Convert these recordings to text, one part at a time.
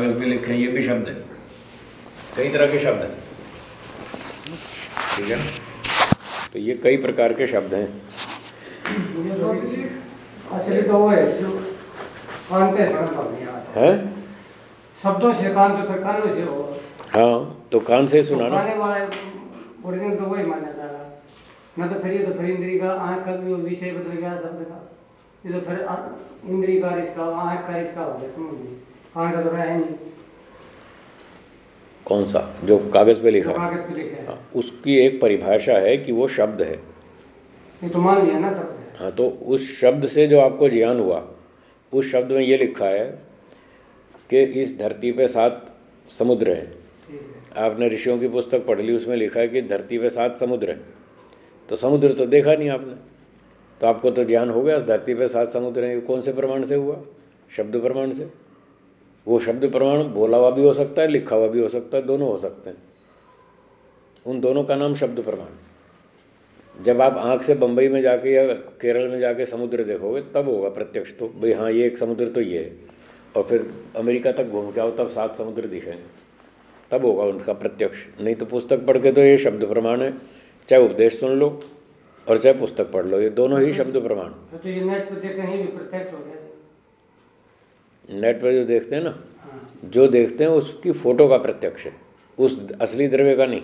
कागज़ पे लिखे हैं ये भी शब्द है। कई तरह के शब्द हैं। ठीक है तो ये कई प्रकार के शब्द हैं। तो है। जो हैं शब्दों से कान फिर कानों से हो। हाँ तो कान से सुना ना। गाने वाला ओरिजिनल तो वही मानना चाह रहा। न तो फिर ये तो फिर इंद्री का आँख का भी विषय बदल गया शब्द का। ये तो फिर इंद्री का इसका आँख का इसका हो गया समझ लीजिए। कान तो कौन सा? जो कागज़ पे लिखा है। कागज़ पे लिखा है। हाँ, उसकी एक परिभाषा है कि वो शब्द है। ये तो मान लिया ना शब्द हाँ। तो उस शब्द से जो आपको ज्ञान हुआ उस शब्द में ये लिखा है कि इस धरती पे सात समुद्र हैं। है। आपने ऋषियों की पुस्तक पढ़ ली उसमें लिखा है कि धरती पे सात समुद्र हैं। तो समुद्र तो देखा नहीं आपने। तो आपको तो ज्ञान हो गया धरती पे सात समुद्र हैं। कौन से प्रमाण से हुआ? शब्द प्रमाण से। वो शब्द प्रमाण बोला हुआ भी हो सकता है लिखा हुआ भी हो सकता है दोनों हो सकते हैं। उन दोनों का नाम शब्द प्रमाण जब आप आँख से बम्बई में जाके या केरल में जाके समुद्र देखोगे तब होगा प्रत्यक्ष तो भाई हाँ ये एक समुद्र तो ये है। और फिर अमेरिका तक घूम के आओ तब सात समुद्र दिखेंगे तब होगा उनका प्रत्यक्ष। नहीं तो पुस्तक पढ़ के तो ये शब्द प्रमाण है। चाहे उपदेश सुन लो और चाहे पुस्तक पढ़ लो ये दोनों ही शब्द प्रमाण तो ये नेट पे देखें ये भी प्रत्यक्ष हो गया। नेट पर जो देखते हैं ना जो देखते हैं उसकी फ़ोटो का प्रत्यक्ष है। उस असली द्रव्य का नहीं।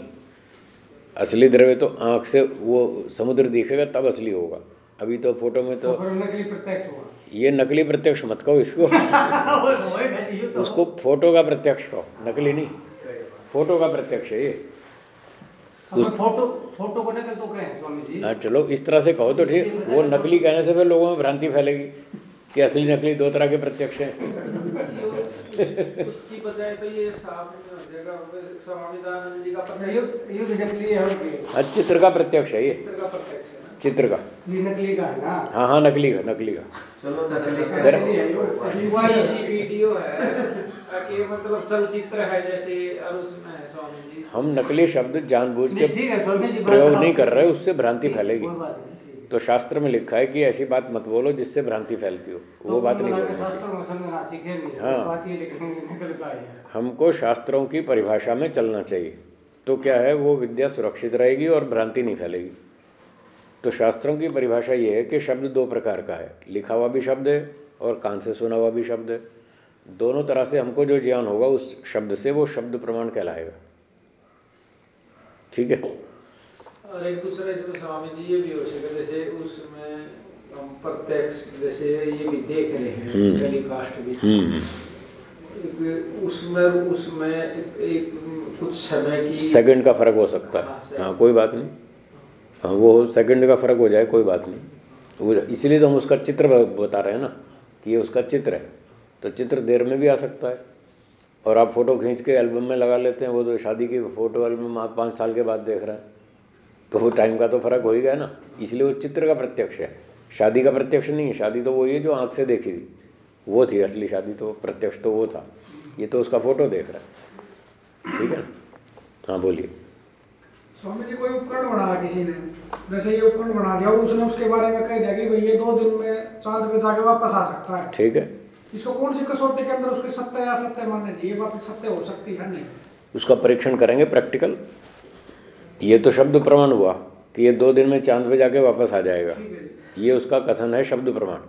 असली द्रव्य तो आँख से वो समुद्र दिखेगा तब असली होगा। अभी तो फ़ोटो में तो तो नकली प्रत्यक्ष हुआ। ये नकली प्रत्यक्ष मत कहो इसको। तो। उसको फ़ोटो का प्रत्यक्ष कहो नकली नहीं। फ़ोटो का प्रत्यक्ष है ये। अब फ़ोटो फ़ोटो को नकल तो कहें स्वामी जी। हाँ चलो इस तरह से कहो तो ठीक। वो नकली कहने से फिर लोगों में भ्रांति फैलेगी। कि असली नकली दो तरह के प्रत्यक्ष हैं। उसकी बजाय तो ये का ये प्रत्यक्ष। ये भी नकली है हाँ चित्र का प्रत्यक्ष है ये। चित्र का प्रत्यक्ष है ना? चित्र का। ये नकली का है ना? हाँ हाँ नकली का नकली का। चलो नकली जरा- है यो असली वही वाला इसी वीडियो है कि मतलब चलचित्र है जैसे और उसमें स्वामी जी। हम नकली शब्द जानबूझ के ठीक है स्वामी जी प्रयोग नहीं कर। रहे उससे भ्रांति फैलेगी। तो शास्त्र में लिखा है कि ऐसी बात मत बोलो जिससे भ्रांति फैलती हो। तो वो बात नहीं बोलनी है। हमको शास्त्रों की परिभाषा में चलना चाहिए। तो क्या है वो विद्या सुरक्षित रहेगी और भ्रांति नहीं फैलेगी। तो शास्त्रों की परिभाषा ये है कि शब्द दो प्रकार का है। लिखा हुआ भी शब्द है और कान से सुना हुआ भी शब्द है। दोनों तरह से हमको जो ज्ञान होगा उस शब्द से वो शब्द प्रमाण कहलाएगा। ठीक है? और एक दूसरे से तो स्वामी जी ये भी हो सके जैसे उसमें हम प्रत्यक्ष जैसे ये भी देख रहे हैं हम्म। टेलीकास्ट भी। हम्म। एक उसमें उसमें एक, एक कुछ समय की सेकंड का फ़र्क हो सकता हाँ, है हाँ कोई बात नहीं। हाँ वो सेकंड का फ़र्क हो जाए कोई बात नहीं। वो इसीलिए तो हम उसका चित्र बता रहे हैं ना कि ये उसका चित्र है। तो चित्र देर में भी आ सकता है। और आप फ़ोटो खींच के एल्बम में लगा लेते हैं वो तो शादी की फ़ोटो एल्बम आप पाँच साल के बाद देख रहे हैं। तो वो टाइम का तो फ़र्क हो ही गया ना। इसलिए वो चित्र का प्रत्यक्ष है। शादी का प्रत्यक्ष नहीं है। शादी तो वही है जो आँख से देखी थी। वो थी असली शादी तो प्रत्यक्ष तो वो था। ये तो उसका फ़ोटो देख रहा है। ठीक है ना? हाँ बोलिए। स्वामी जी कोई उपकरण बनाया किसी ने? जैसे ये उपकरण बना दिया और उसने उसके बारे में कह दिया कि भाई ये दो दिन में चाँद पे जाके वापस आ सकता है। ठीक है। इसको कौन सी कसौटी के अंदर उसके सत्य या असत्य मानने चाहिए? बात सत्य हो सकती है नहीं? उसका परीक्षण करेंगे प्रैक्टिकल। ये तो शब्द प्रमाण हुआ कि ये दो दिन में चाँद पे जाके वापस आ जाएगा। ये उसका कथन है शब्द प्रमाण।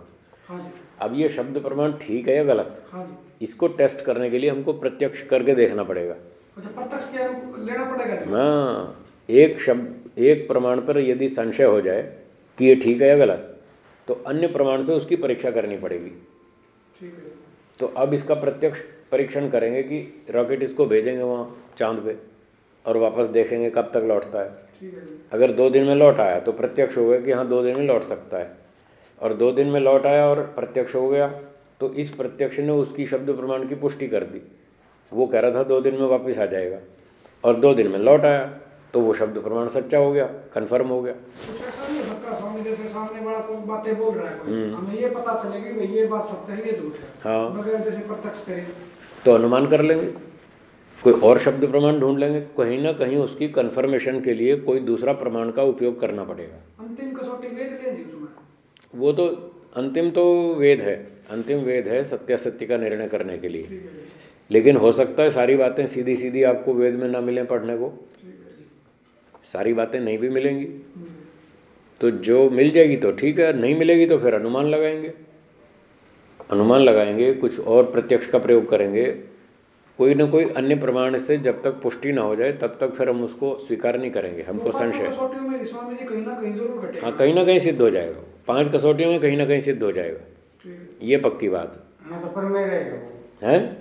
हाँ अब ये शब्द प्रमाण ठीक है या गलत? हाँ इसको टेस्ट करने के लिए हमको प्रत्यक्ष करके देखना पड़ेगा। अच्छा हाँ एक शब्द एक प्रमाण पर यदि संशय हो जाए कि ये ठीक है या गलत तो अन्य प्रमाण से उसकी परीक्षा करनी पड़ेगी। तो अब इसका प्रत्यक्ष परीक्षण करेंगे कि रॉकेट इसको भेजेंगे वहाँ चाँद पे। और वापस देखेंगे कब तक लौटता है। अगर दो दिन में लौट आया तो प्रत्यक्ष हो गया कि हाँ दो दिन में लौट सकता है। और दो दिन में लौट आया और प्रत्यक्ष हो गया तो इस प्रत्यक्ष ने उसकी शब्द प्रमाण की पुष्टि कर दी। वो कह रहा था दो दिन में वापस आ जाएगा। और दो दिन में लौट आया तो वो शब्द प्रमाण सच्चा हो गया कन्फर्म हो गया। ऐसा नहीं हो तो अनुमान कर लेंगे। कोई और शब्द प्रमाण ढूंढ लेंगे कहीं ना कहीं उसकी कन्फर्मेशन के लिए कोई दूसरा प्रमाण का उपयोग करना पड़ेगा। अंतिम कसौटी वेद लें उसमें। वो तो अंतिम तो वेद है अंतिम वेद है सत्यासत्य का निर्णय करने के लिए। लेकिन हो सकता है सारी बातें सीधी सीधी आपको वेद में ना मिलें पढ़ने को। सारी बातें नहीं भी मिलेंगी। तो जो मिल जाएगी तो ठीक है नहीं मिलेगी तो फिर अनुमान लगाएँगे। अनुमान लगाएँगे कुछ और प्रत्यक्ष का प्रयोग करेंगे। कोई ना कोई अन्य प्रमाण से जब तक पुष्टि ना हो जाए तब तक फिर हम उसको स्वीकार नहीं करेंगे हमको तो संशय कसौटियों में स्वामी जी कहीं ना कहीं हाँ कहीं ना कहीं सिद्ध हो जाएगा। पाँच कसौटियों में कहीं ना कहीं सिद्ध हो जाएगा। ये पक्की बात। ना तो है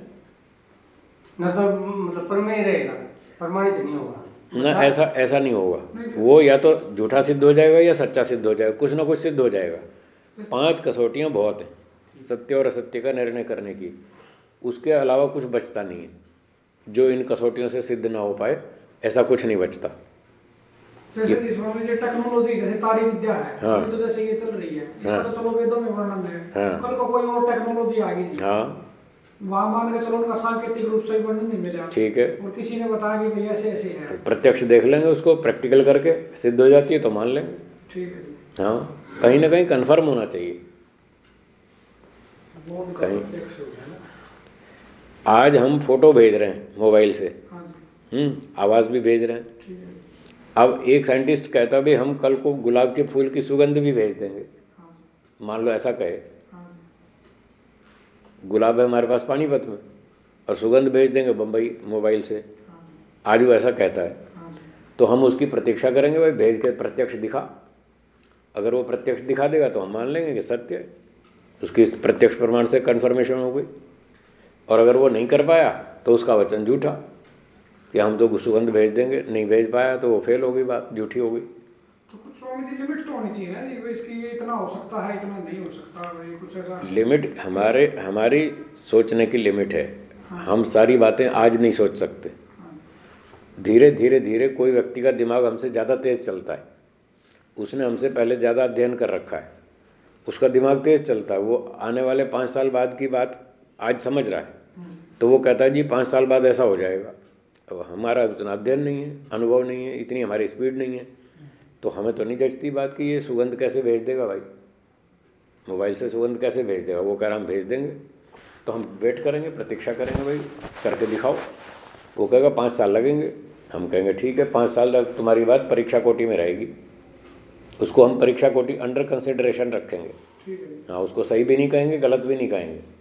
ना तो मतलब परमेय रहेगा। प्रमाणित नहीं होगा। ना ऐसा ऐसा नहीं होगा। वो या तो झूठा सिद्ध हो जाएगा या सच्चा सिद्ध हो जाएगा। कुछ ना कुछ सिद्ध हो जाएगा। पाँच कसौटियाँ बहुत हैं। सत्य और असत्य का निर्णय करने की। उसके अलावा कुछ बचता नहीं है। जो इन कसौटियों से सिद्ध ना हो पाए ऐसा कुछ नहीं बचता। जैसे जी टेक्नोलॉजी जैसे तारी विद्या है हाँ। तो जैसे ये चल रही है। इसका हाँ। तो चलो वेदों में वर्णन है। हाँ। कल को कोई और टेक्नोलॉजी आ गई हाँ। वहाँ मान के चलो उनका सांकेतिक रूप से वर्णन नहीं मिला। ठीक है। और किसी ने बताया कि भैया ऐसे ऐसे है। प्रत्यक्ष देख लेंगे उसको प्रैक्टिकल करके सिद्ध हो जाती है तो मान लेंगे। ठीक है हाँ। कहीं ना कहीं कन्फर्म होना चाहिए। कहीं- प्रत्यक्ष हो गया ना आज हम फ़ोटो भेज रहे हैं मोबाइल से। हाँ हम्म, आवाज़ भी भेज रहे हैं। अब एक साइंटिस्ट कहता भी हम कल को गुलाब के फूल की सुगंध भी भेज देंगे। हाँ मान लो ऐसा कहे। हाँ गुलाब है हमारे पास पानीपत में और सुगंध भेज देंगे बम्बई मोबाइल से। आज वो ऐसा कहता है। हाँ तो हम उसकी प्रतीक्षा करेंगे भाई भेज के प्रत्यक्ष दिखा। अगर वो प्रत्यक्ष दिखा देगा तो हम मान लेंगे कि सत्य है। उसकी इस प्रत्यक्ष प्रमाण से कन्फर्मेशन हो गई। और अगर वो नहीं कर पाया तो उसका वचन झूठा। कि हम तो सुगंध भेज देंगे नहीं भेज पाया तो वो फेल हो गई बात झूठी हो गई तो कुछ स्वामी जी लिमिट तो होनी चाहिए ना जी भाई इसकी ये इतना हो सकता है इतना नहीं हो सकता भाई कुछ ऐसा लिमिट हमारे हमारी सोचने की लिमिट है। हम सारी बातें आज नहीं सोच सकते। हाँ। धीरे धीरे धीरे कोई व्यक्ति का दिमाग हमसे ज़्यादा तेज़ चलता है। उसने हमसे पहले ज़्यादा अध्ययन कर रखा है। उसका दिमाग तेज़ चलता है। वो आने वाले पाँच साल बाद की बात आज समझ रहा है। तो वो कहता है जी पाँच साल बाद ऐसा हो जाएगा। अब हमारा उतना अध्ययन नहीं है अनुभव नहीं है इतनी हमारी स्पीड नहीं है। तो हमें तो नहीं जचती बात कि ये सुगंध कैसे भेज देगा भाई? मोबाइल से सुगंध कैसे भेज देगा? वो कह रहा हम भेज देंगे। तो हम वेट करेंगे प्रतीक्षा करेंगे भाई करके दिखाओ। वो कहेगा पाँच साल लगेंगे। हम कहेंगे ठीक है पाँच साल तक तुम्हारी बात परीक्षा कोटि में रहेगी। उसको हम परीक्षा कोटि अंडर कंसिडरेशन रखेंगे। हाँ उसको सही भी नहीं कहेंगे गलत भी नहीं कहेंगे।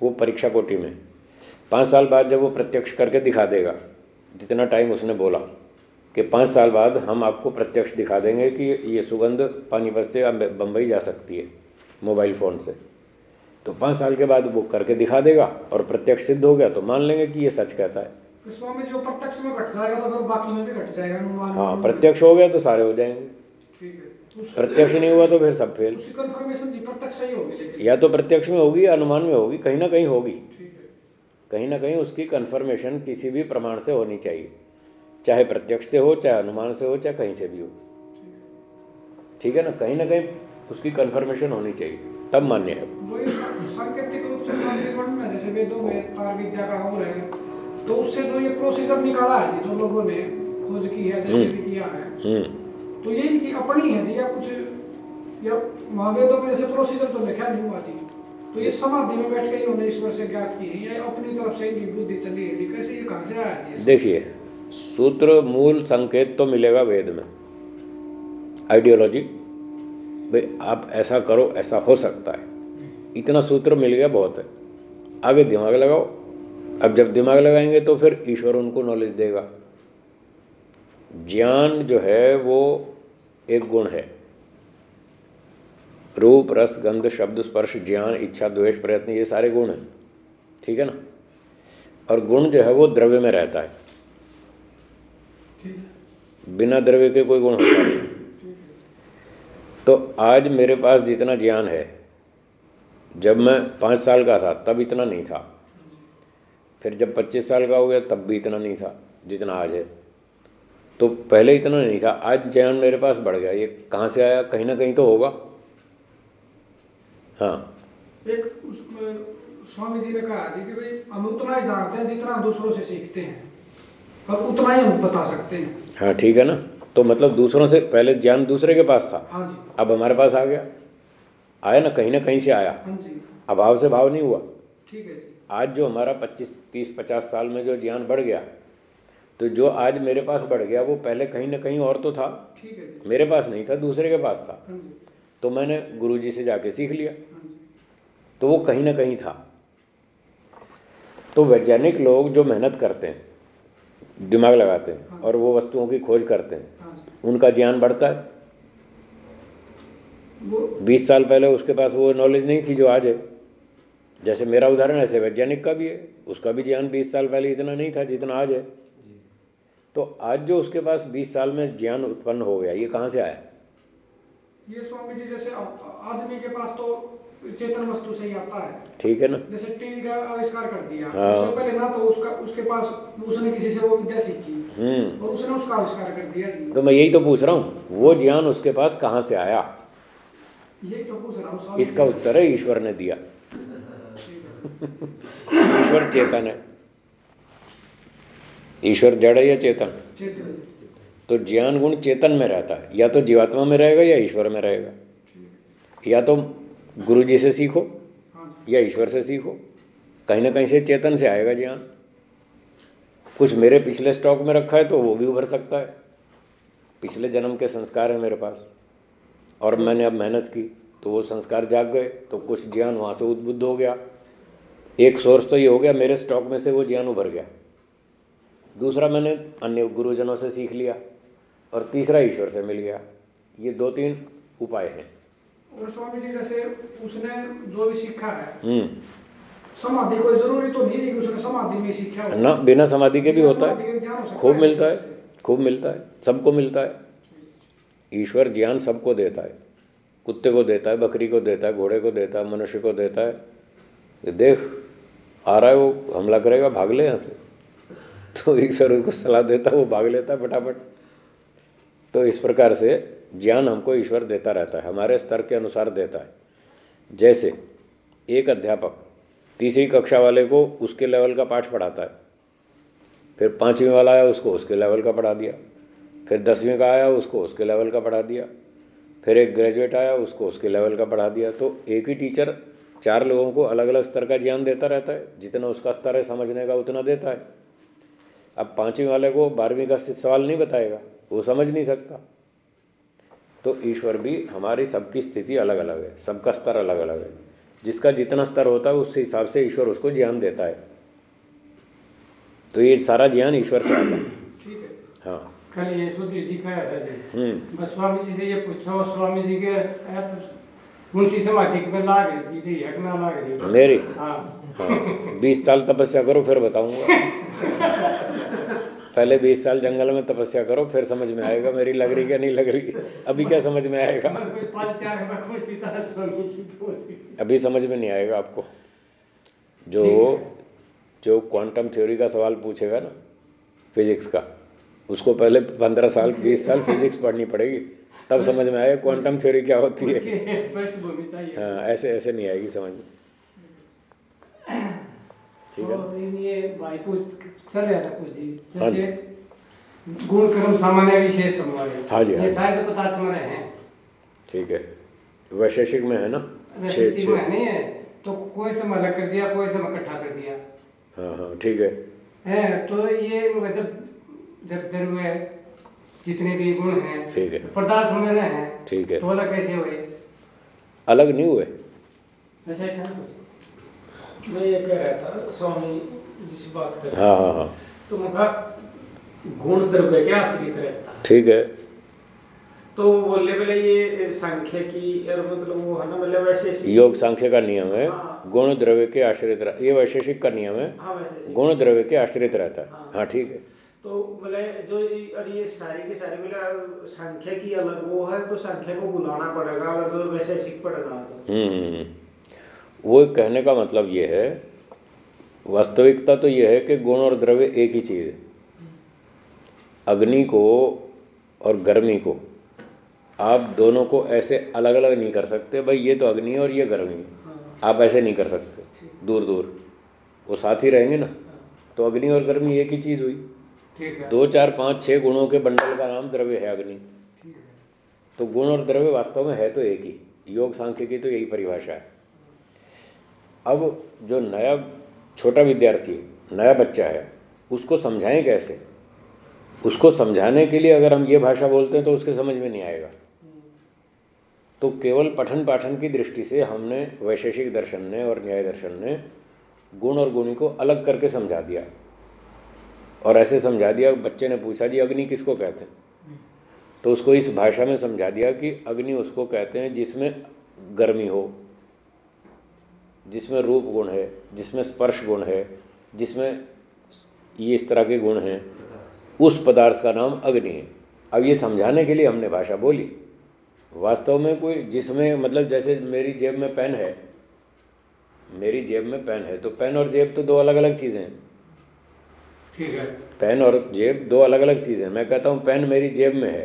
वो परीक्षा कोटि में। पाँच साल बाद जब वो प्रत्यक्ष करके दिखा देगा जितना टाइम उसने बोला कि पाँच साल बाद हम आपको प्रत्यक्ष दिखा देंगे कि ये सुगंध पानीपत से बम्बई जा सकती है मोबाइल फ़ोन से। तो पाँच साल के बाद वो करके दिखा देगा और प्रत्यक्ष सिद्ध हो गया तो मान लेंगे कि ये सच कहता है। स्वामी जी प्रत्यक्ष में घट जाएगा तो बाकी में भी घट जाएगा हाँ प्रत्यक्ष हो गया तो सारे हो जाएँगे। प्रत्यक्ष नहीं हुआ तो फिर सब फेल। या तो प्रत्यक्ष में होगी या अनुमान में होगी कहीं ना कहीं होगी। कहीं ना कहीं उसकी कन्फर्मेशन किसी भी प्रमाण से होनी चाहिए। चाहे प्रत्यक्ष से हो चाहे अनुमान से हो चाहे कहीं से भी हो। ठीक है ना? कहीं ना कहीं उसकी कन्फर्मेशन होनी चाहिए। तब मान्य है। तो उससे जो ये प्रोसीजर निकाला है जो लोगों ने खोज की है जैसे भी किया है हम्म। तो ये इनकी अपनी है जी, या कुछ, या महावेदों के जैसे प्रोसीजर तो लिखा नहीं हुआ जी। तो ये समाधि में बैठ के इन्होंने ईश्वर से ज्ञात की है, ये अपनी तरफ़ से इनकी बुद्धि चली है जी। कैसे ये कहाँ से आया जी देखिए, सूत्र मूल संकेत तो मिलेगा वेद में। आइडियोलॉजी, भाई आप ऐसा करो, ऐसा हो सकता है। इतना सूत्र मिल गया बहुत है। आगे दिमाग लगाओ। अब जब दिमाग लगाएँगे तो फिर ईश्वर उनको नॉलेज देगा। ज्ञान जो है वो एक गुण है। रूप रस गंध शब्द स्पर्श ज्ञान इच्छा द्वेष प्रयत्न ये सारे गुण हैं। ठीक है ना? और गुण जो है वो द्रव्य में रहता है। बिना द्रव्य के कोई गुण होता नहीं। तो आज मेरे पास जितना ज्ञान है जब मैं पाँच साल का था तब इतना नहीं था। फिर जब पच्चीस साल का हो गया तब भी इतना नहीं था जितना आज है। तो पहले इतना नहीं था। आज ज्ञान मेरे पास बढ़ गया। ये कहाँ से आया? कहीं ना कहीं तो होगा। हाँ। एक स्वामी जी ने कहा जी कि भाई हम उतना ही जानते हैं जितना दूसरों से सीखते हैं। और उतना ही हम बता सकते हैं। हाँ ठीक है ना? तो मतलब दूसरों से पहले ज्ञान दूसरे के पास था। हाँ जी। अब हमारे पास आ गया। आया ना? कहीं ना कहीं से आया। हाँ जी। अभाव से भाव नहीं हुआ। ठीक है आज जो हमारा पच्चीस तीस पचास साल में जो ज्ञान बढ़ गया तो जो आज मेरे पास बढ़ गया वो पहले कहीं ना कहीं और तो था। है मेरे पास नहीं था दूसरे के पास था। हाँ तो मैंने गुरु जी से जाके सीख लिया। हाँ तो वो कहीं ना कहीं था। तो वैज्ञानिक लोग जो मेहनत करते हैं दिमाग लगाते हैं और वो वस्तुओं की खोज करते हैं हाँ उनका ज्ञान बढ़ता है। बीस साल पहले उसके पास वो नॉलेज नहीं थी जो आज है। जैसे मेरा उदाहरण ऐसे वैज्ञानिक का भी है। उसका भी ज्ञान बीस साल पहले इतना नहीं था जितना आज है। तो आज जो उसके पास बीस साल में ज्ञान उत्पन्न हो गया ये कहाँ से आया? ये स्वामी जी जैसे आदमी के पास तो चेतन वस्तु से ही आता है। ठीक है ना? जैसे टीवी का आविष्कार कर दिया। हाँ। उससे पहले ना तो उसका उसके पास उसने किसी से वो विद्या सीखी। हम्म। और उसने उसका आविष्कार कर दिया तो मैं यही तो पूछ रहा हूँ वो ज्ञान उसके पास कहाँ से आया? यही तो पूछ रहा हूँ इसका उत्तर है ईश्वर ने दिया। ईश्वर चेतन है। ईश्वर जड़ है या चेतन? तो ज्ञान गुण चेतन में रहता है। या तो जीवात्मा में रहेगा या ईश्वर में रहेगा। या तो गुरु जी से सीखो हाँ या ईश्वर से सीखो। कहीं ना कहीं से चेतन से आएगा ज्ञान। कुछ मेरे पिछले स्टॉक में रखा है तो वो भी उभर सकता है। पिछले जन्म के संस्कार है मेरे पास। और मैंने अब मेहनत की तो वो संस्कार जाग गए तो कुछ ज्ञान वहाँ से उद्बुद्ध हो गया। एक सोर्स तो ये हो गया मेरे स्टॉक में से वो ज्ञान उभर गया। दूसरा मैंने अन्य गुरुजनों से सीख लिया और तीसरा ईश्वर से मिल गया। ये दो तीन उपाय हैं। और स्वामी जी जैसे उसने जो भी सीखा है हम्म। समाधि कोई ज़रूरी तो नहीं है कि उसने समाधि में सीखा हो। ना बिना समाधि के भी होता है। खूब मिलता है खूब मिलता है सबको मिलता है। ईश्वर ज्ञान सबको देता है। कुत्ते को देता है बकरी को देता है घोड़े को देता है मनुष्य को देता है। देख आ रहा है वो हमला करेगा भाग ले यहाँ से। तो एक ईश्वर उसको सलाह देता, वो भाग लेता फटाफट। तो इस प्रकार से ज्ञान हमको ईश्वर देता रहता है, हमारे स्तर के अनुसार देता है। जैसे एक अध्यापक तीसरी कक्षा वाले को उसके लेवल का पाठ पढ़ाता है, फिर पाँचवीं वाला आया उसको उसके लेवल का पढ़ा दिया, फिर दसवीं का आया उसको उसके लेवल का पढ़ा दिया, फिर एक ग्रेजुएट आया उसको उसके लेवल का पढ़ा दिया। तो एक ही टीचर चार लोगों को अलग अलग स्तर का ज्ञान देता रहता है, जितना उसका स्तर है समझने का उतना देता है। अब पाँचवीं वाले को बारहवीं का सवाल नहीं बताएगा वो समझ नहीं सकता। तो ईश्वर भी हमारी सबकी स्थिति अलग अलग है सबका स्तर अलग अलग है। जिसका जितना स्तर होता है उस हिसाब से ईश्वर उसको ज्ञान देता है। तो ये सारा ज्ञान ईश्वर से आता है। हाँ। कल ये सुधीर जी हम्म। बस स्वामी जी से ये पूछो स्वामी जी के उनसी समाधि में लाग रही थी लाग रही मेरी? हाँ। हाँ। बीस साल तपस्या करो फिर बताऊँगा। पहले बीस साल जंगल में तपस्या करो फिर समझ में आएगा मेरी लग रही क्या नहीं लग रही अभी क्या समझ में आएगा? पहुँची अभी समझ में नहीं आएगा आपको। जो जो क्वांटम थ्योरी का सवाल पूछेगा ना फिजिक्स का उसको पहले पंद्रह साल बीस साल फिजिक्स पढ़नी पड़ेगी। तब समझ में आएगा क्वांटम थ्योरी क्या होती है। हाँ ऐसे ऐसे नहीं आएगी समझ में। ठीक है। तो ये भाई पूछ चल रहा था कुछ जी हाँ जैसे गुण कर्म सामान्य विशेष समवाय हाँ। जी, हाँ ये सारे पदार्थ में हैं। ठीक है। वैशेषिक में है ना? सीमा छः नहीं है। तो कोई समय अलग कर दिया कोई समय इकट्ठा कर दिया। हाँ हाँ ठीक है। है तो ये वैसे जब जितने भी गुण हैं ठीक है। पदार्थ में हैं ठीक है। तो अलग कैसे हुए? अलग नहीं हुए। ऐसा क्या? मैं ये कह रहा था स्वामी जिस बात कर हाँ हाँ हाँ। तो उनका गुण द्रव्य के आश्रित रहता? है ठीक है। तो बोले बोले ये संख्या की मतलब वो है ना मतलब वैसे योग सांख्य का नियम है। हाँ। गुण द्रव्य के आश्रित रह ये वैशेषिक का नियम है। हाँ गुण द्रव्य के आश्रित रहता है। हाँ। हाँ ठीक है। तो मतलब जो और ये सारी की सारी मतलब संख्या की अलग वो है तो संख्या को बुलाना पड़ेगा अगर जो सीख पड़ेगा तो हम्म, हम्म हम्म। वो कहने का मतलब ये है वास्तविकता तो ये है कि गुण और द्रव्य एक ही चीज़ है। अग्नि को और गर्मी को आप दोनों को ऐसे अलग अलग नहीं कर सकते भाई ये तो अग्नि है और ये गर्मी है। हाँ। आप ऐसे नहीं कर सकते दूर दूर वो साथ ही रहेंगे ना। तो अग्नि और गर्मी एक ही चीज़ हुई। दो चार पाँच छः गुणों के बंडल का नाम द्रव्य है अग्नि। तो गुण और द्रव्य वास्तव में है तो एक ही। योग सांख्य की तो यही परिभाषा है। अब जो नया छोटा विद्यार्थी, नया बच्चा है, उसको समझाएँ कैसे? उसको समझाने के लिए अगर हम ये भाषा बोलते हैं तो उसके समझ में नहीं आएगा। तो केवल पठन पाठन की दृष्टि से हमने वैशेषिक दर्शन ने और न्याय दर्शन ने गुण और गुणी को अलग करके समझा दिया। और ऐसे समझा दिया, बच्चे ने पूछा, जी, अग्नि किसको कहते हैं? तो उसको इस भाषा में समझा दिया कि अग्नि उसको कहते हैं जिसमें गर्मी हो जिसमें रूप गुण है जिसमें स्पर्श गुण है जिसमें ये इस तरह के गुण हैं उस पदार्थ का नाम अग्नि है। अब ये समझाने के लिए हमने भाषा बोली। वास्तव में कोई जिसमें मतलब जैसे मेरी जेब में पेन है मेरी जेब में पेन है तो पेन और जेब तो दो अलग अलग चीज़ें हैं। ठीक है। पेन और जेब दो अलग अलग चीज़ें हैं। मैं कहता हूँ पेन मेरी जेब में है।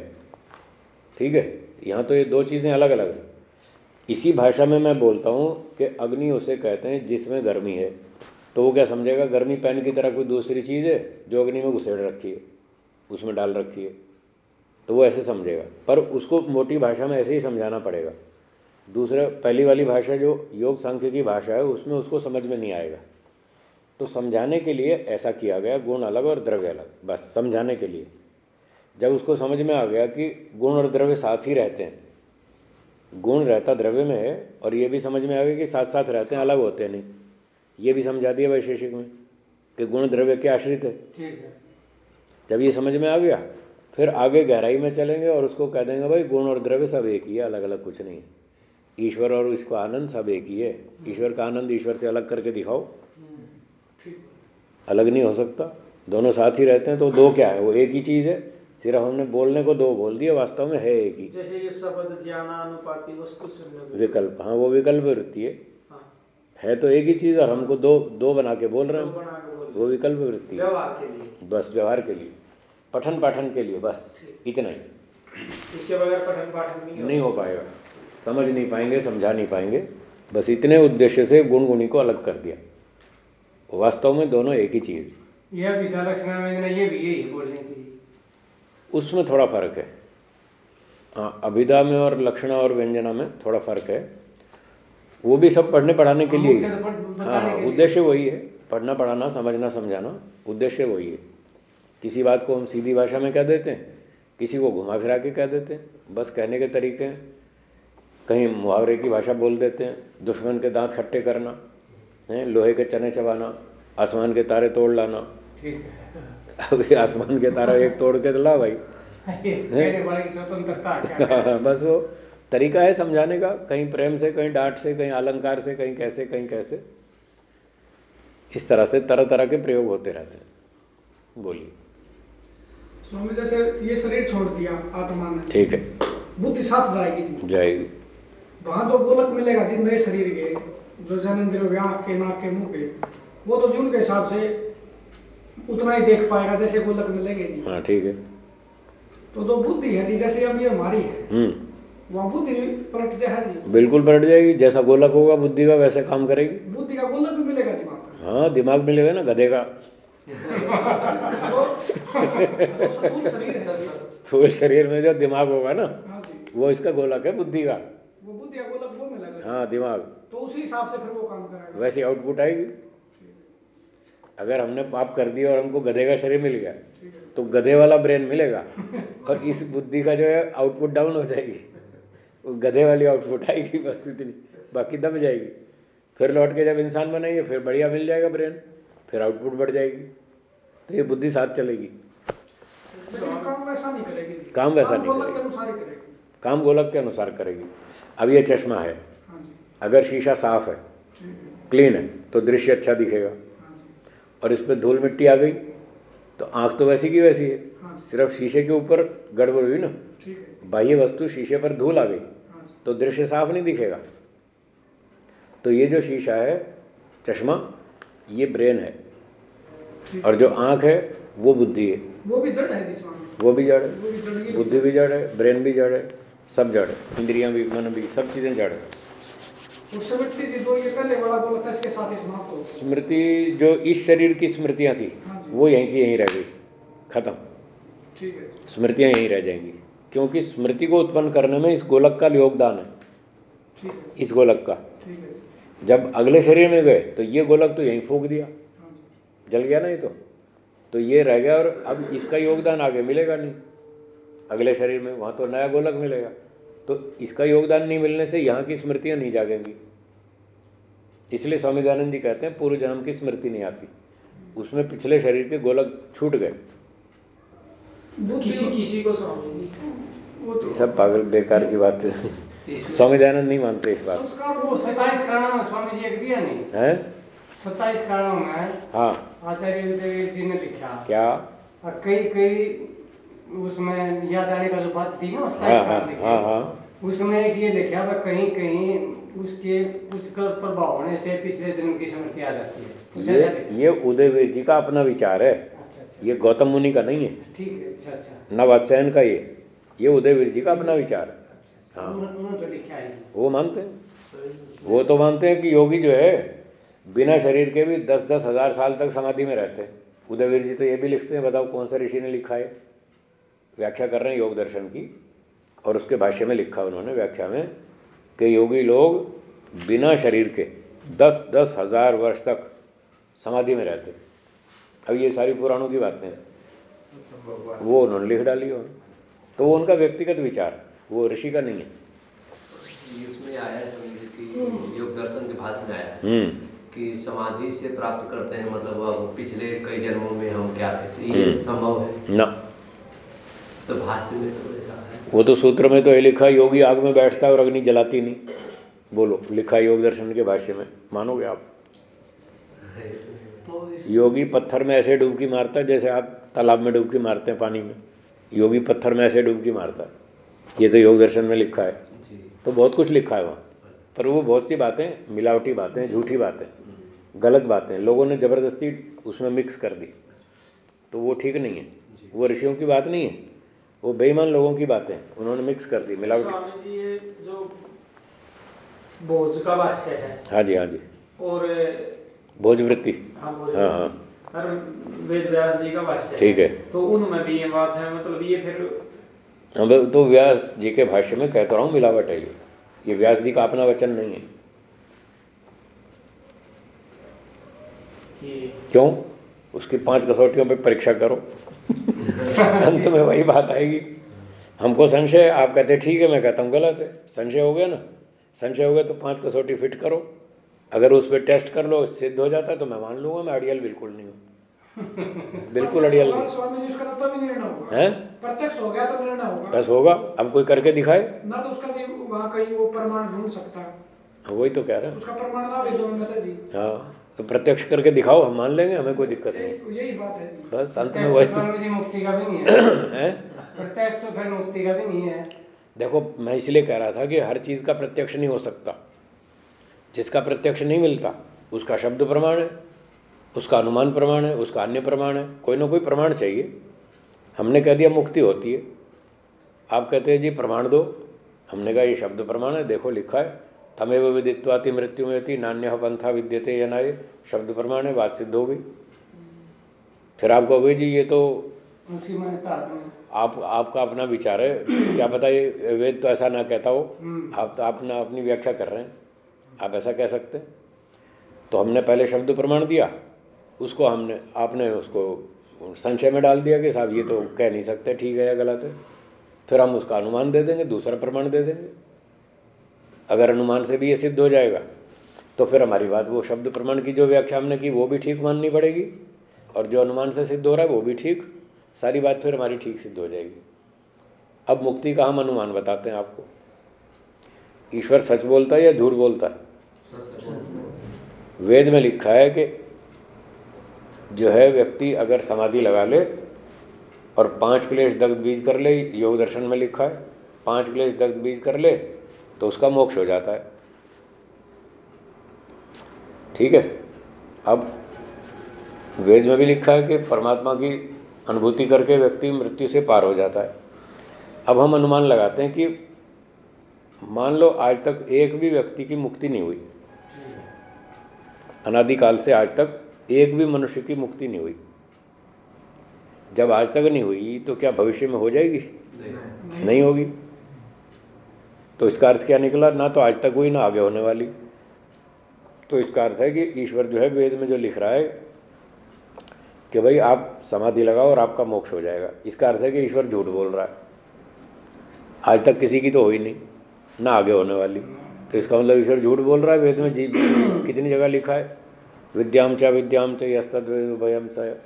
ठीक है? यहाँ तो ये दो चीज़ें अलग अलग हैं। इसी भाषा में मैं बोलता हूँ कि अग्नि उसे कहते हैं जिसमें गर्मी है। तो वो क्या समझेगा? गर्मी पेन की तरह कोई दूसरी चीज़ है जो अग्नि में घुसेड़ रखी है, उसमें डाल रखी है। तो वो ऐसे समझेगा। पर उसको मोटी भाषा में ऐसे ही समझाना पड़ेगा। दूसरा, पहली वाली भाषा जो योग सांख्य की भाषा है, उसमें उसको समझ में नहीं आएगा। तो समझाने के लिए ऐसा किया गया, गुण अलग और द्रव्य अलग, बस समझाने के लिए। जब उसको समझ में आ गया कि गुण और द्रव्य साथ ही रहते हैं गुण रहता द्रव्य में है और ये भी समझ में आ गया कि साथ साथ रहते हैं अलग होते हैं नहीं। ये भी समझा दिया वैशेषिक में कि गुण द्रव्य के आश्रित है। ठीक है। जब ये समझ में आ गया फिर आगे गहराई में चलेंगे और उसको कह देंगे भाई गुण और द्रव्य सब एक ही है अलग अलग कुछ नहीं है। ईश्वर और इसको आनंद सब एक ही है। ईश्वर का आनंद ईश्वर से अलग करके दिखाओ। अलग नहीं हो सकता। दोनों साथ ही रहते हैं तो दो क्या है? वो एक ही चीज़ है सिर्फ़ हमने बोलने को दो बोल दिया वास्तव में है एक ही। जैसे ये शब्द ज्ञानानुपाति वस्तु सुनने विकल्प हाँ वो विकल्प वृत्ति है। हाँ। है तो एक ही चीज़ और हमको दो दो बना के बोल रहे हैं। वो विकल्प वृत्ति है। व्यवहार के लिए। बस व्यवहार के लिए। पठन पाठन के लिए बस इतना ही। इसके बगैर पठन पाठन नहीं नहीं हो पाएगा। समझ नहीं पाएँगे समझा नहीं पाएँगे। बस इतने उद्देश्य से गुण गुणी को अलग कर दिया। वास्तव में दोनों एक ही चीज़। यह विद्या में ये भी यही बोलने की उसमें थोड़ा फ़र्क है। हाँ अभिधा में और लक्षणा और व्यंजना में थोड़ा फ़र्क है। वो भी सब पढ़ने पढ़ाने के लिए ही है। तो हाँ उद्देश्य वही है। पढ़ना पढ़ाना समझना समझाना उद्देश्य वही है। किसी बात को हम सीधी भाषा में कह देते हैं किसी को घुमा फिरा के कह देते हैं बस कहने के तरीके हैं। कहीं मुहावरे की भाषा बोल देते हैं दुश्मन के दांत खट्टे करना हैं लोहे के चने चबाना आसमान के तारे तोड़ लाना। ठीक है। अभी आसमान के तारा एक तोड़ के तो ला भाई। की स्वतंत्रता बस वो तरीका है समझाने का कहीं प्रेम से कहीं डांट से कहीं अलंकार से कहीं कैसे कहीं कैसे। इस तरह से तरह तरह के प्रयोग होते रहते हैं। बोलिए। स्वामी जैसे ये शरीर छोड़ दिया आत्मा ने ठीक है। बुद्धि साथ जाएगी जी जाएगी। वहाँ जो गोलक मिलेगा जी नए शरीर के जो जनेन्द्र आँख के नाक के मुँह के वो तो जून के हिसाब से उतना ही देख पाएगा जैसे गोलक मिलेंगे जी। हाँ ठीक है। तो जो बुद्धि है जी जैसे अब ये हमारी है हम्म। वहाँ बुद्धि पलट जाए जी। बिल्कुल पलट जाएगी जैसा गोलक होगा बुद्धि का वैसे काम करेगी। बुद्धि का गोलक भी मिलेगा पर हाँ दिमाग मिलेगा ना गधे का। स्थूल शरीर जी, स्थूल शरीर में जो दिमाग होगा ना हाँ वो इसका गोलक है बुद्धि का। वो बुद्धि का गोलक वो मिलेगा हाँ दिमाग। तो उसी हिसाब से फिर वो काम करेगा। वैसी आउटपुट आएगी। अगर हमने पाप कर दिया और हमको गधे का शरीर मिल गया तो गधे वाला ब्रेन मिलेगा। और इस बुद्धि का जो है आउटपुट डाउन हो जाएगी। वो गधे वाली आउटपुट आएगी बस इतनी बाकी दब जाएगी। फिर लौट के जब इंसान बनेंगे फिर बढ़िया मिल जाएगा ब्रेन फिर आउटपुट बढ़ जाएगी। तो ये बुद्धि साथ चलेगी। काम वैसा नहीं करेगी। काम वैसा नहीं गोलक के करेगी। अनुसार करेगी। काम गोलक के अनुसार करेगी। अब ये चश्मा है। हाँ अगर शीशा साफ़ है क्लीन है तो दृश्य अच्छा दिखेगा। और इस पर धूल मिट्टी आ गई। तो आँख तो वैसी की वैसी है। हाँ सिर्फ़ शीशे के ऊपर गड़बड़ हुई ना। बाह्य वस्तु शीशे पर धूल आ गई। हाँ तो दृश्य साफ़ नहीं दिखेगा। तो ये जो शीशा है चश्मा ये ब्रेन है। और जो आँख है वो बुद्धि है। वो भी जड़ है वो भी जड़ है। वो भी जड़ बुद्धि भी जड़ है ब्रेन भी जड़ है सब जड़ है। इंद्रियाँ भी मन भी सब चीज़ें जड़ है। स्मृति जो ये पहले वाला बोला था इसके साथ ही समाप्त हो स्मृति जो इस शरीर की स्मृतियाँ थी हाँ वो यहीं की यहीं रह गई खत्म। ठीक है। स्मृतियाँ यहीं रह जाएँगी क्योंकि स्मृति को उत्पन्न करने में इस गोलक का योगदान है। इस गोलक का। जब अगले शरीर में गए तो ये गोलक तो यहीं फूक दिया। जल गया ना ये तो। तो ये रह गया और अब इसका योगदान आगे मिलेगा नहीं। अगले शरीर में वहाँ तो नया गोलक मिलेगा। तो इसका योगदान नहीं मिलने से यहाँ की स्मृतियाँ नहीं जागेंगी। इसलिए स्वामी दयानंद जी कहते हैं पूर्व जन्म की स्मृति नहीं आती। उसमें पिछले शरीर के गोलक छूट गए। किसी किसी को स्वामी जी। वो तो सब पागल बेकार की बात है। स्वामी दयानंद नहीं मानते इस बात। संस्कार वो सत्ताईस कारणों में स्वामी जी एक दिया नहीं। है? सत्ताईस कारणों में हाँ। आचार्य जी ने लिखा। क्या? कई कई उसमें याद आने का जो बात थी ना हाँ हाँ हाँ हाँ। उसमें एक ये लिखा वह कहीं कहीं उसके उसका प्रभाव होने से पिछले जन्म की स्मृति आ जाती है। ये ऐसा लिखा ये उदयवीर जी का अपना विचार है। अच्छा अच्छा। ये गौतम मुनि का नहीं है। ठीक है अच्छा अच्छा। न का ये। ये उदयवीर जी का अपना विचार है। अच्छा हाँ। तो है। वो मानते हैं। वो तो मानते हैं कि योगी जो है बिना शरीर के भी दस दस हज़ार साल तक समाधि में रहते हैं। उदयवीर जी तो ये भी लिखते हैं बताओ कौन सा ऋषि ने लिखा है? व्याख्या कर रहे हैं योग दर्शन की और उसके भाष्य में लिखा उन्होंने व्याख्या में कि योगी लोग बिना शरीर के दस दस हज़ार वर्ष तक समाधि में रहते हैं। अब ये सारी पुराणों की बातें हैं। वो उन्होंने लिख डाली उन्होंने तो वो उनका व्यक्तिगत विचार वो ऋषि का नहीं है। इसमें आया है स्वामी जी की योग दर्शन के भाषण आया हम्म। कि समाधि से प्राप्त करते हैं मतलब पिछले कई जन्मों में हम क्या थे? ये हम्म। संभव है? ना। तो भाष्य में तो वो तो सूत्र में तो ये लिखा योगी आग में बैठता है और अग्नि जलाती नहीं। बोलो लिखा योग दर्शन के भाष्य में मानोगे आप? तो योगी पत्थर में ऐसे डुबकी मारता है जैसे आप तालाब में डुबकी मारते हैं पानी में। योगी पत्थर में ऐसे डुबकी मारता है। ये तो योग दर्शन में लिखा है। तो बहुत कुछ लिखा है वहाँ। पर वो बहुत सी बातें मिलावटी बातें झूठी बातें गलत बातें लोगों ने ज़बरदस्ती उसमें मिक्स कर दी। तो वो ठीक नहीं है। वो ऋषियों की बात नहीं है। वो बेईमान लोगों की बातें उन्होंने मिक्स कर दी मिलावटी जी ये जो भोज का भाष्य है। हाँ जी हाँ जी। और भोजवृत्ति हाँ हाँ हाँ। वेद व्यास जी का भाष्य ठीक है। तो उनमें भी ये बात है मतलब ये फिर अब तो व्यास जी के भाष्य में कहता रहा हूँ मिलावट है ये। ये व्यास जी का अपना वचन नहीं है। क्यों? उसकी पाँच कसौटियों पे परीक्षा करो। अंत में वही बात आएगी। हमको संशय आप कहते ठीक है मैं कहता हूँ गलत है। संशय हो गया ना? संशय हो गया तो पाँच कसौटी फिट करो। अगर उस पर टेस्ट कर लो सिद्ध हो जाता है तो मैं मान लूँगा मैं अड़ियल बिल्कुल नहीं हूँ। बिल्कुल अड़ियल नहीं भी है? प्रत्यक्ष हो गया तो निर्णय होगा। बस होगा। अब कोई करके दिखाए। ना तो उसका वहाँ कहीं वो प्रमाण ढूंढ सकता है। हाँ, वही तो कह रहे हैं। उसका प्रमाण ना जी। हाँ। तो प्रत्यक्ष करके दिखाओ हम मान लेंगे हमें कोई दिक्कत नहीं। यही बात है। बस अंत में वही। मुक्ति का भी नहीं है। है? प्रत्यक्ष तो फिर मुक्ति का भी नहीं है। देखो मैं इसलिए कह रहा था कि हर चीज़ का प्रत्यक्ष नहीं हो सकता। जिसका प्रत्यक्ष नहीं मिलता उसका शब्द प्रमाण है उसका अनुमान प्रमाण है उसका अन्य प्रमाण है कोई ना कोई प्रमाण चाहिए। हमने कह दिया मुक्ति होती है। आप कहते हैं जी प्रमाण दो। हमने कहा ये शब्द प्रमाण है देखो लिखा है। तमेव विदित्वाति मृत्यु में थी नान्य पंथा विद्यते या नाये शब्द प्रमाण है बात सिद्ध हो गई फिर आप कहोगे जी ये तो मान्यता आप आपका अपना विचार है। क्या पता ये वेद तो ऐसा ना कहता हो। हम्म। आप तो अपना अपनी व्याख्या कर रहे हैं। आप ऐसा कह सकते हैं। तो हमने पहले शब्द प्रमाण दिया। उसको हमने आपने उसको संशय में डाल दिया कि साहब ये तो कह नहीं सकते ठीक है या गलत है। फिर हम उसका अनुमान दे देंगे दूसरा प्रमाण दे देंगे। अगर अनुमान से भी ये सिद्ध हो जाएगा तो फिर हमारी बात वो शब्द प्रमाण की जो व्याख्या हमने की, वो भी ठीक माननी पड़ेगी। और जो अनुमान से सिद्ध हो रहा है, वो भी ठीक। सारी बात फिर हमारी ठीक सिद्ध हो जाएगी। अब मुक्ति का हम अनुमान बताते हैं आपको। ईश्वर सच बोलता है या झूठ बोलता है? वेद में लिखा है कि जो है व्यक्ति अगर समाधि लगा ले और पाँच क्लेश दग्ध बीज कर ले, योग दर्शन में लिखा है, पाँच क्लेश दग्ध बीज कर ले तो उसका मोक्ष हो जाता है। ठीक है? अब वेद में भी लिखा है कि परमात्मा की अनुभूति करके व्यक्ति मृत्यु से पार हो जाता है। अब हम अनुमान लगाते हैं कि मान लो आज तक एक भी व्यक्ति की मुक्ति नहीं हुई। अनादिकाल से आज तक एक भी मनुष्य की मुक्ति नहीं हुई। जब आज तक नहीं हुई तो क्या भविष्य में हो जाएगी? नहीं। नहीं होगी। तो इसका अर्थ क्या निकला? ना तो आज तक हुई ना आगे होने वाली। तो इसका अर्थ है कि ईश्वर जो है वेद में जो लिख रहा है कि भाई आप समाधि लगाओ और आपका मोक्ष हो जाएगा। इसका अर्थ है कि ईश्वर झूठ बोल रहा है। आज तक किसी की तो हुई नहीं ना आगे होने वाली। तो इसका मतलब ईश्वर झूठ बोल रहा है वेद में जी, कितनी जगह लिखा है? विद्याम च विद्याम च यस्तद भयम च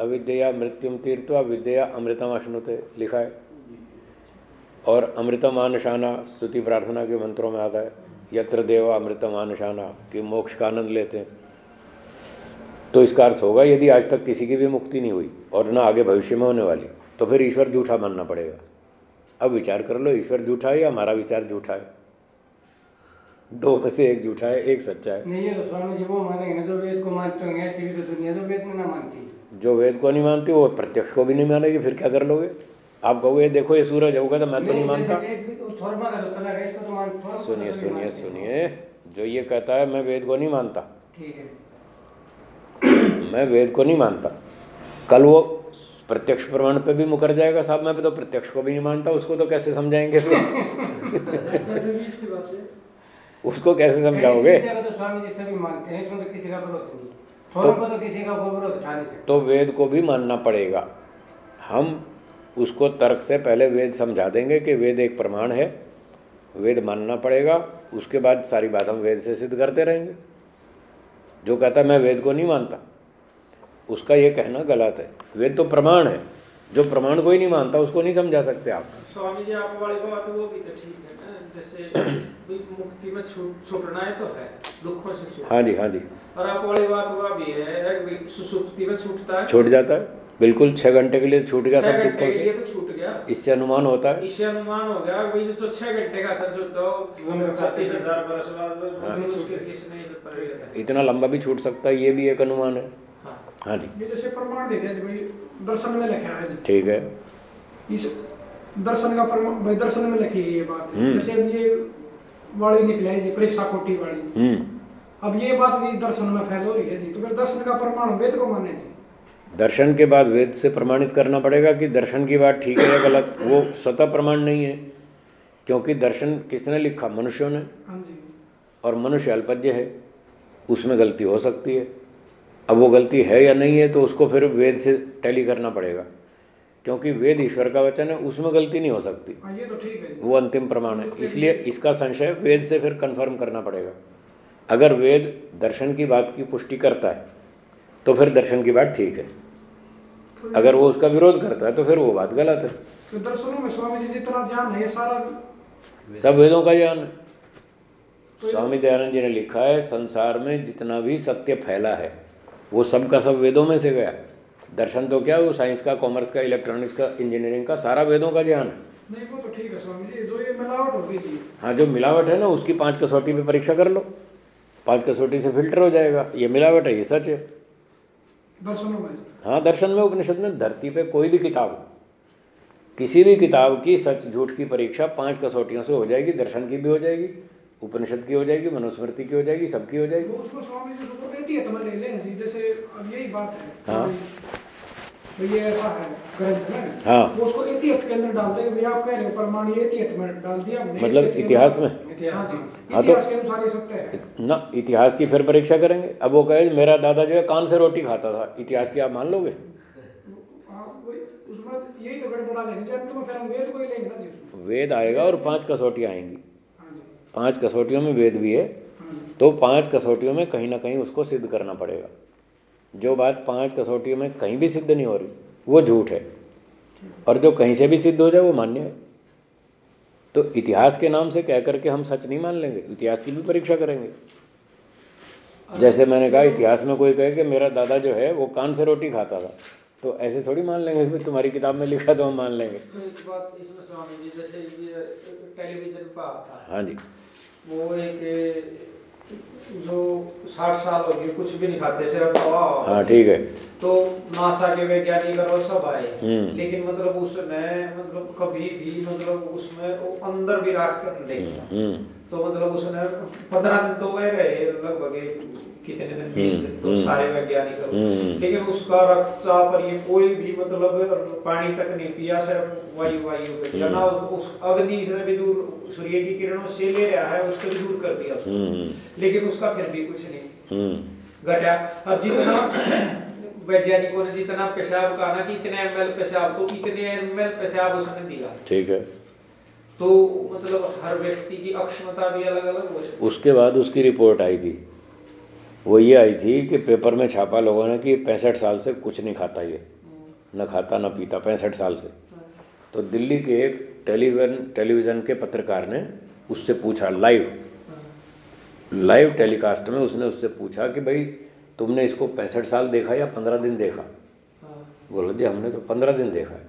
अविद्या मृत्युम तीर्थ अविद्या अमृतम अश्नुते लिखा है। और अमृतम आनशाना स्तुति प्रार्थना के मंत्रों में आता है यत्र देवा अमृतम आनशाना कि मोक्ष का आनंद लेते हैं। तो इसका अर्थ होगा यदि आज तक किसी की भी मुक्ति नहीं हुई और ना आगे भविष्य में होने वाली तो फिर ईश्वर झूठा मानना पड़ेगा। अब विचार कर लो ईश्वर झूठा है या हमारा विचार झूठा है? दो में से एक झूठा है एक सच्चा है। नहीं तो स्वामी जी वो मानेंगे ना जो वेद को मानते होंगे ऐसी भी तो दुनिया जो वेद में ना मानती। जो वेद को नहीं मानती वो प्रत्यक्ष को भी नहीं मानेगी फिर क्या कर लोगे? आप कहोगे देखो ये सूरज होगा तो मैं तो नहीं मानता। तो सुनिए सुनिए सुनिए जो ये कहता है मैं वेद को नहीं मानता। मैं वेद को नहीं मानता। कल वो प्रत्यक्ष प्रमाण पे भी मुकर जाएगा साहब मैं तो प्रत्यक्ष को भी नहीं मानता उसको तो कैसे समझाएँगे? उसको कैसे समझाओगे? तो हैं तो तो तो वेद को भी मानना पड़ेगा। हम उसको तर्क से पहले वेद समझा देंगे कि वेद एक प्रमाण है वेद मानना पड़ेगा उसके बाद सारी बात हम वेद से सिद्ध करते रहेंगे। जो कहता मैं वेद को नहीं मानता उसका ये कहना गलत है। वेद तो प्रमाण है जो प्रमाण को ही नहीं मानता उसको नहीं समझा सकते आप। स्वामी जी आप वाली बात वो भी तो ठीक है ना जैसे मुक्ति में छूट छूटना है तो है दुखों से हाँ जी हाँ जी। और आप वाली बात वह भी है सुसुप्ति में छूटता है। छूट जाता है। बिल्कुल छः घंटे के लिए छूट गया छह सब घंटे दुखों के लिए से तो छूट गया। इससे अनुमान होता है। इससे अनुमान हो गया वही जो छह घंटे का था जो तो छत्तीस हज़ार बरस बाद हाँ। वो इसे पढ़ेगा इतना लंबा भी छूट सकता है ये भी एक अनुमान है। हाँ। हाँ जी। ये जैसे प्रमाण दे दिया दर्शन में लिखा है। जी ठीक है। इस दर्शन का प्रमाण दर्शन में लिखी है ये बात। हम्म। जैसे अब ये वाली निकला है जी परीक्षा कोटि वाली। हम्म। अब ये बात दर्शन में फैल हो रही है जी तो फिर दर्शन का प्रमाण वेद को माने जी। दर्शन के बाद वेद से प्रमाणित करना पड़ेगा कि दर्शन की बात ठीक है या गलत। वो स्वतः प्रमाण नहीं है क्योंकि दर्शन किसने लिखा? मनुष्यों ने। हाँ और मनुष्य अल्पज्य है उसमें गलती हो सकती है। अब वो गलती है या नहीं है तो उसको फिर वेद से टैली करना पड़ेगा क्योंकि वेद ईश्वर का वचन है उसमें गलती नहीं हो सकती। हाँ ये तो ठीक है। वो अंतिम प्रमाण है। इसलिए इसका संशय वेद से फिर कंफर्म करना पड़ेगा। अगर वेद दर्शन की बात की पुष्टि करता है तो फिर दर्शन की बात ठीक है। अगर वो उसका विरोध करता है तो फिर वो बात गलत है। तो दर्शनों में स्वामी जी जितना ज्ञान है सारा सब वेदों का ज्ञान है। स्वामी दयानंद जी ने लिखा है संसार में जितना भी सत्य फैला है वो सब का सब वेदों में से गया। दर्शन तो क्या वो साइंस का कॉमर्स का इलेक्ट्रॉनिक्स का इंजीनियरिंग का सारा वेदों का ज्ञान है। नहीं वो तो ठीक है स्वामी जी जो ये मिलावट होगी जी। हाँ जो मिलावट है ना उसकी पाँच कसौटी पे परीक्षा कर लो। पाँच कसौटी से फ़िल्टर हो जाएगा। ये मिलावट है ये सच है। दर्शनों में हाँ दर्शन में उपनिषद में धरती पे कोई भी किताब किसी भी किताब की सच झूठ की परीक्षा पाँच कसौटियों से हो जाएगी दर्शन की भी हो जाएगी उपनिषद की हो जाएगी मनुस्मृति की हो जाएगी सबकी हो जाएगी तो उसको स्वामी जी उसको कहती है तुम्हें ले लें जी जैसे अब यही बात है हाँ। तो ये ऐसा है ग्रंथ में हाँ। वो उसको के अंदर डाल देंगे भैया आप कह रहे हो प्रमाण ये में डाल दिया मतलब इतिहास में? हाँ तो- इतिहास के अनुसार ये सत्य है। ना इतिहास की फिर परीक्षा करेंगे। अब वो कहे मेरा दादा जो है कान से रोटी खाता था। इतिहास की आप मान लोगे? हाँ, वही उसमें यही तो ही वेद आएगा और पाँच कसौटियाँ आएँगी। हाँ पाँच कसौटियों में वेद भी है। हाँ तो पाँच कसौटियों में कहीं ना कहीं उसको सिद्ध करना पड़ेगा। जो बात पाँच कसौटियों में कहीं भी सिद्ध नहीं हो रही वो झूठ है। और जो कहीं से भी सिद्ध हो जाए वो मान्य है। तो इतिहास के नाम से कह करके हम सच नहीं मान लेंगे इतिहास की भी परीक्षा करेंगे। जैसे मैंने कहा इतिहास में कोई कहे कि मेरा दादा जो है वो कान से रोटी खाता था। तो ऐसे थोड़ी मान लेंगे कि तुम्हारी किताब में लिखा तो हम मान लेंगे। तो एक बात इसमें जी जैसे ये टेलीविज़न पर आता हाँ जी। वो एक जो साठ साल हो गए कुछ भी नहीं खाते सिर्फ़ हवा हाँ ठीक है। तो नासा के वैज्ञानिक और सब आए। हम्म। लेकिन मतलब उसने मतलब कभी भी मतलब उसमें वो अंदर भी राख कर नहीं हम्म। तो मतलब उसने पंद्रह दिन तो वह रहे लगभग कितने दिन बीस दिन तो हम्म, सारे वैज्ञानिक हम्म। लेकिन उसका रक्तचाप और ये कोई भी मतलब पानी तक नहीं पिया सिर्फ़ वायु वायु पे ना उस, उस अग्नि से भी दूर सूर्य की किरणों से ले रहा है उसको भी दूर कर दिया हम्म। लेकिन उसका फिर भी कुछ नहीं। हम्म। घटा और जितना वैज्ञानिकों ने जितना पेशाब कहा ना कि इतने एम पेशाब तो इतने एम पेशाब उसने दिया। ठीक है। तो मतलब हर व्यक्ति की अक्षमता भी अलग अलग हो। उसके बाद उसकी रिपोर्ट आई थी। वो ये आई थी कि पेपर में छापा लोगों ने कि पैंसठ साल से कुछ नहीं खाता ये। न खाता न पीता पैंसठ साल से। तो दिल्ली के एक टेलीविज़न टेलीविज़न के पत्रकार ने उससे पूछा लाइव लाइव टेलीकास्ट में उसने उससे पूछा कि भाई तुमने इसको पैंसठ साल देखा या पंद्रह दिन देखा? बोलो जी हमने तो पंद्रह दिन देखा है।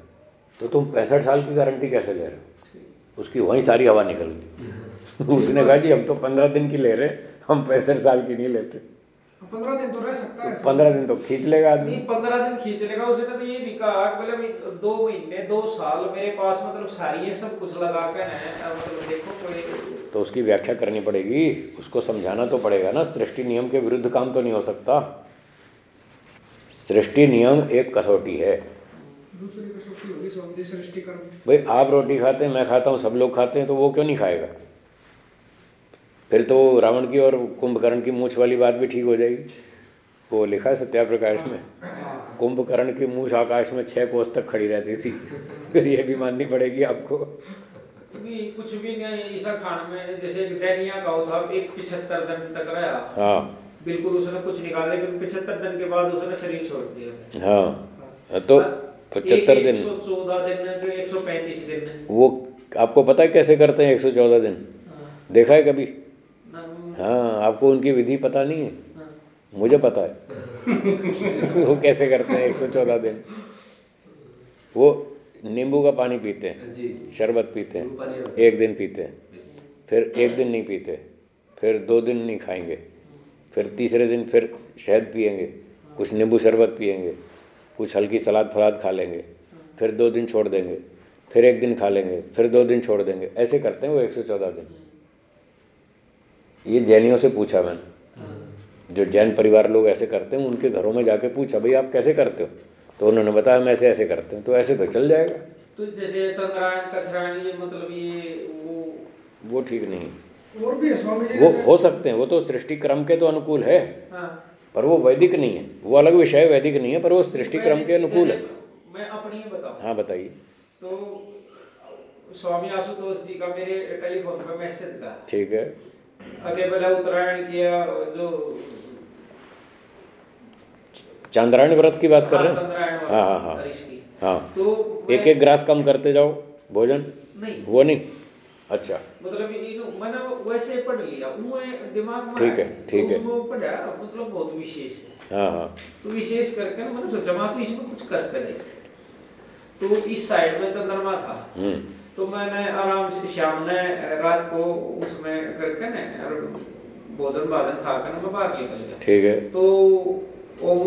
तो तुम पैंसठ साल की गारंटी कैसे ले रहे हो? उसकी वहीं सारी हवा निकल गई। उसने कहा जी हम तो पंद्रह दिन की ले रहे हैं, हम पैंसठ साल की नहीं लेते। पंद्रह दिन तो रह सकता है। पंद्रह दिन तो खींच लेगा आदमी। पंद्रह दिन खींच लेगा उसने तो ये भी कहा भाई दो महीने दो साल मेरे पास मतलब सारी है सब कुछ लगा कर है मतलब देखो कोई तो उसकी व्याख्या करनी पड़ेगी। उसको समझाना तो पड़ेगा ना सृष्टि नियम के विरुद्ध काम तो नहीं हो सकता। सृष्टि नियम एक कसौटी है। दूसरी कसौटी होगी भाई आप रोटी खाते हैं मैं खाता हूँ सब लोग खाते हैं तो वो क्यों नहीं खाएगा? फिर तो रावण की और कुंभकर्ण की मूछ वाली बात भी ठीक हो जाएगी। वो लिखा है सत्या प्रकाश में। कुंभकर्ण की मूछ आकाश में छः कोस तक खड़ी रहती थी। फिर ये भी माननी पड़ेगी आपको। भी कुछ भी नहीं ईसा खान में जैसे एक जैनिया का था एक पिछहत्तर दिन तक रहा। हाँ। बिल्कुल उसने कुछ निकाला लेकिन पिछहत्तर दिन के बाद उसने शरीर छोड़ दिया। हाँ। तो पचहत्तर दिन। चौदह दिन के एक सौ पैंतीस दिन वो आपको पता है कैसे करते हैं एक सौ चौदह दिन? हाँ, देखा है कभी? हाँ आपको उनकी विधि पता नहीं है? मुझे पता है। वो कैसे करते हैं? एक सौ चौदह दिन। वो नींबू का पानी पीते हैं। शरबत पीते हैं। एक दिन पीते हैं। फिर एक दिन नहीं पीते। फिर दो दिन नहीं खाएँगे। फिर तीसरे दिन फिर शहद पियेंगे। कुछ नींबू शरबत पियेंगे। कुछ हल्की सलाद फलाद खा लेंगे। फिर दो दिन छोड़ देंगे। फिर एक दिन खा लेंगे। फिर दो दिन छोड़ देंगे। ऐसे करते हैं वो एक सौ चौदह दिन। ये जैनियों से पूछा मैंने। जो जैन परिवार लोग ऐसे करते हैं उनके घरों में जाके पूछा भाई आप कैसे करते हो? तो उन्होंने बताया हम ऐसे ऐसे करते हैं। तो ऐसे तो चल जाएगा। तो जैसे चंद्रायण कथरायण ये मतलब ये वो। वो ठीक नहीं। और भी है स्वामी वो हो सकते हैं वो तो सृष्टि क्रम के तो अनुकूल है। हाँ। पर वो वैदिक नहीं है। वो अलग विषय वैदिक नहीं है पर वो सृष्टि क्रम के अनुकूल है। मैं अपनी ही बताऊँ। हाँ बताइए। तो स्वामी आशुतोष जी का मेरे टेलीफोन पे मैसेज था। ठीक है। आगे पहले उत्तरायण किया जो चांद्रायण व्रत की बात कर रहे हैं? हाँ हाँ हाँ। हाँ। तो एक एक ग्रास कम करते जाओ भोजन? नहीं। वो नहीं? अच्छा। मतलब मैंने वैसे पढ़ लिया दिमाग में ठीक है, ठीक तो है। उसमें पढ़ा मतलब बहुत विशेष है। हाँ हाँ। तो विशेष करके ना मैंने सोचा मैं तो इसमें कुछ करके देख। तो इस साइड में चंद्रमा था। हम्म। तो मैंने आराम से शाम ने रात को उसमें करके ना भोजन भाजन खा कर मैं बाहर निकल गया। ठीक है। तो ओम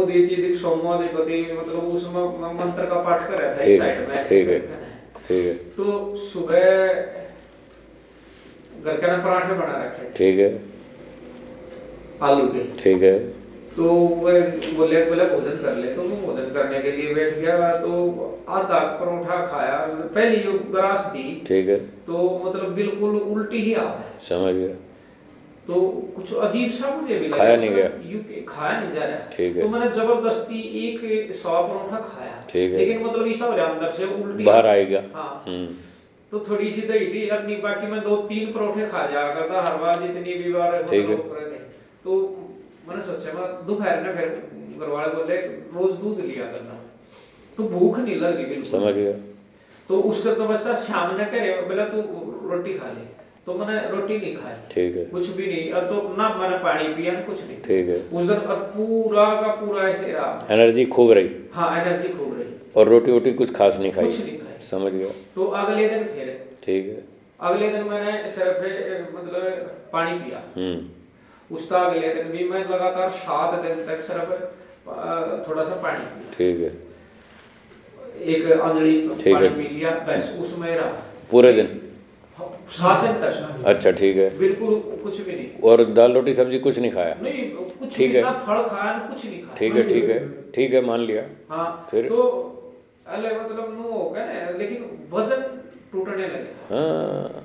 सोमोधिपति मतलब उसमें मंत्र का पाठ कर रहा था इस साइड में ठीक है ठीक है। तो सुबह घर के ना पराठे बना रखे ठीक है। आलू के। ठीक है। तो वह बोले बोले भोजन कर ले। तो मैं भोजन करने के लिए बैठ गया तो आधा परोठा खाया। पहली जो ग्रास दी ठीक है। तो मतलब बिल्कुल उल्टी ही आ समझ गया। तो कुछ अजीब सा मुझे भी खाया नहीं गया। यूँ के- खाया नहीं जा रहा। ठीक है। तो मैंने ज़बरदस्ती एक सवा परोठा खाया। ठीक है। लेकिन मतलब ऐसा हो रहा अंदर से उल्टी बाहर आएगा। हाँ। हम्म। तो थोड़ी सी दही थी अपनी बाकी मैं दो तीन परोठे खा जाया करता हर बार जितनी भी बार ठीक है। मतलब थे। तो मैंने सोचा मैं दोपहर में फिर घर वाले बोले रोज दूध लिया करना। तो भूख नहीं लग रही बिल्कुल। समझ गया। तो उसके तो बस शाम ने करे बोला तू रोटी खा ले। तो मैंने रोटी नहीं खाई। ठीक है। कुछ भी नहीं। और तो ना मैंने पानी पिया कुछ नहीं। ठीक है। उस दिन और पूरा का पूरा ऐसे रहा। एनर्जी खूब रही। हाँ एनर्जी खूब रही। और रोटी वोटी कुछ खास नहीं खाई। कुछ नहीं खाई। समझ गया। तो अगले दिन फिर ठीक है। अगले दिन मैंने सिर्फ़ मतलब पानी पिया। हम्म। उसका अगले दिन भी मैं लगातार सात दिन तक सिर्फ़ थोड़ा सा पानी पिया। ठीक है। एक अंजलि पानी है। पी लिया बस उसमें रहा। पूरे दिन? सात दिन तक। अच्छा ठीक है। बिल्कुल कुछ भी नहीं। और दाल रोटी सब्ज़ी कुछ नहीं खाया? नहीं कुछ ठीक है। फल खाया कुछ नहीं खाया। ठीक है ठीक है। ठीक है मान लिया। हाँ फिर? तो अल्लाह मतलब नु हो गया ना लेकिन वज़न टूटने लगे। हाँ।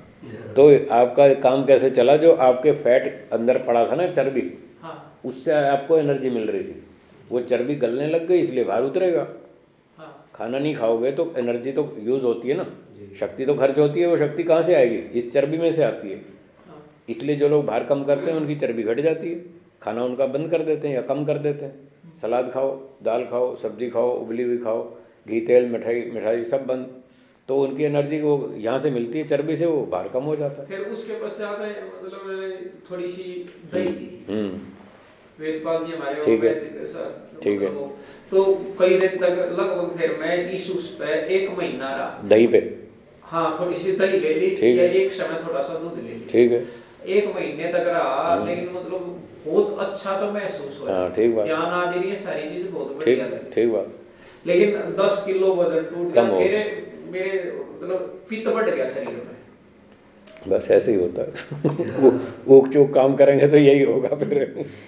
तो आपका काम कैसे चला जो आपके फैट अंदर पड़ा था ना चर्बी? हाँ। उससे आपको एनर्जी मिल रही थी। वो चर्बी गलने लग गई इसलिए बाहर उतरेगा। हाँ। खाना नहीं खाओगे तो एनर्जी तो यूज़ होती है ना। शक्ति तो खर्च होती है वो शक्ति कहाँ से आएगी? इस चर्बी में से आती है। हाँ। इसलिए जो लोग बाहर कम करते हैं उनकी चर्बी घट जाती है। खाना उनका बंद कर देते हैं या कम कर देते हैं। सलाद खाओ दाल खाओ सब्ज़ी खाओ उबली हुई खाओ घी तेल मिठाई मिठाई सब बंद। तो उनकी एनर्जी वो यहाँ से मिलती है चर्बी से वो बाहर कम हो जाता है। फिर उसके पश्चात है, मतलब थोड़ी सी दही दी हम्म। वेदपाल जी हमारे ठीक है। ठीक है। मतलब तो कई दिन तक लगभग फिर मैं इस उस पे एक महीना रहा। दही पे? हाँ थोड़ी सी दही ले ली ठीक या है। एक समय थोड़ा सा दूध ले लिया ठीक है। एक महीने तक रहा लेकिन मतलब बहुत अच्छा तो महसूस हाँ, ठीक बात। ध्यान आ रही है सारी चीज़ बहुत बढ़िया लगी। ठीक बात। लेकिन दस किलो वज़न टूट गया। मेरे मतलब पित्त बढ़ गया शरीर में। बस ऐसे ही होता है। ऊक चूक काम करेंगे तो यही होगा फिर।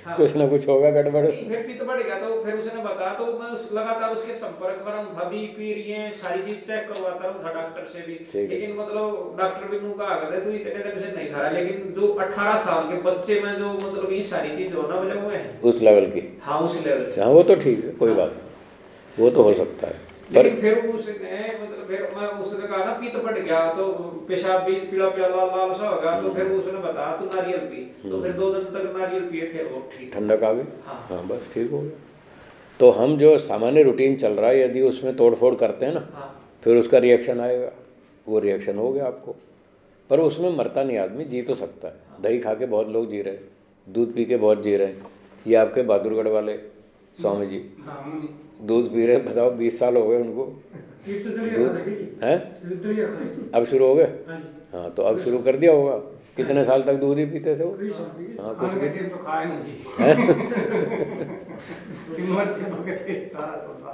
हाँ। कुछ ना कुछ होगा गड़बड़। फिर पित्त बढ़ गया तो फिर उसने बताया तो मैं उस लगातार उसके संपर्क में रहूँ था बीपी ये सारी चीज़ चेक करवाता रहूँ था डॉक्टर से भी। लेकिन मतलब डॉक्टर भी नु कहा करते तू इतने दिन से नहीं खा रहा लेकिन जो 18 साल के बच्चे में जो मतलब ये सारी चीज़ होना बोले वो है। उस लेवल की। हाँ उस लेवल पे हाँ वो तो ठीक है कोई बात नहीं। वो तो हो सकता है। पर फिर उसने मतलब फिर मैं उसने कहा ना पित्त बढ़ गया तो पेशाब भी पीला पीला लाल लाल सा हो गया तो फिर उसने बताया तू नारियल पी। तो फिर दो दिन तक नारियल पिए फिर वो ठीक। ठंडक आ गई? हाँ। हाँ बस ठीक हो गया। तो हम जो सामान्य रूटीन चल रहा है यदि उसमें तोड़ फोड़ करते हैं ना हाँ। फिर उसका रिएक्शन आएगा। वो रिएक्शन हो गया आपको। पर उसमें मरता नहीं आदमी जी तो सकता है। दही खा के बहुत लोग जी रहे हैं दूध पी के बहुत जी रहे हैं। ये आपके बहादुरगढ़ वाले स्वामी जी। दामुनी दूध पी रहे बताओ बीस साल हो गए उनको। तो दूध की। हैं? तो की। अब शुरू हो गए? हाँ हाँ तो अब शुरू कर दिया होगा। कितने साल तक दूध ही पीते थे वो? हाँ। कुछ भी। तो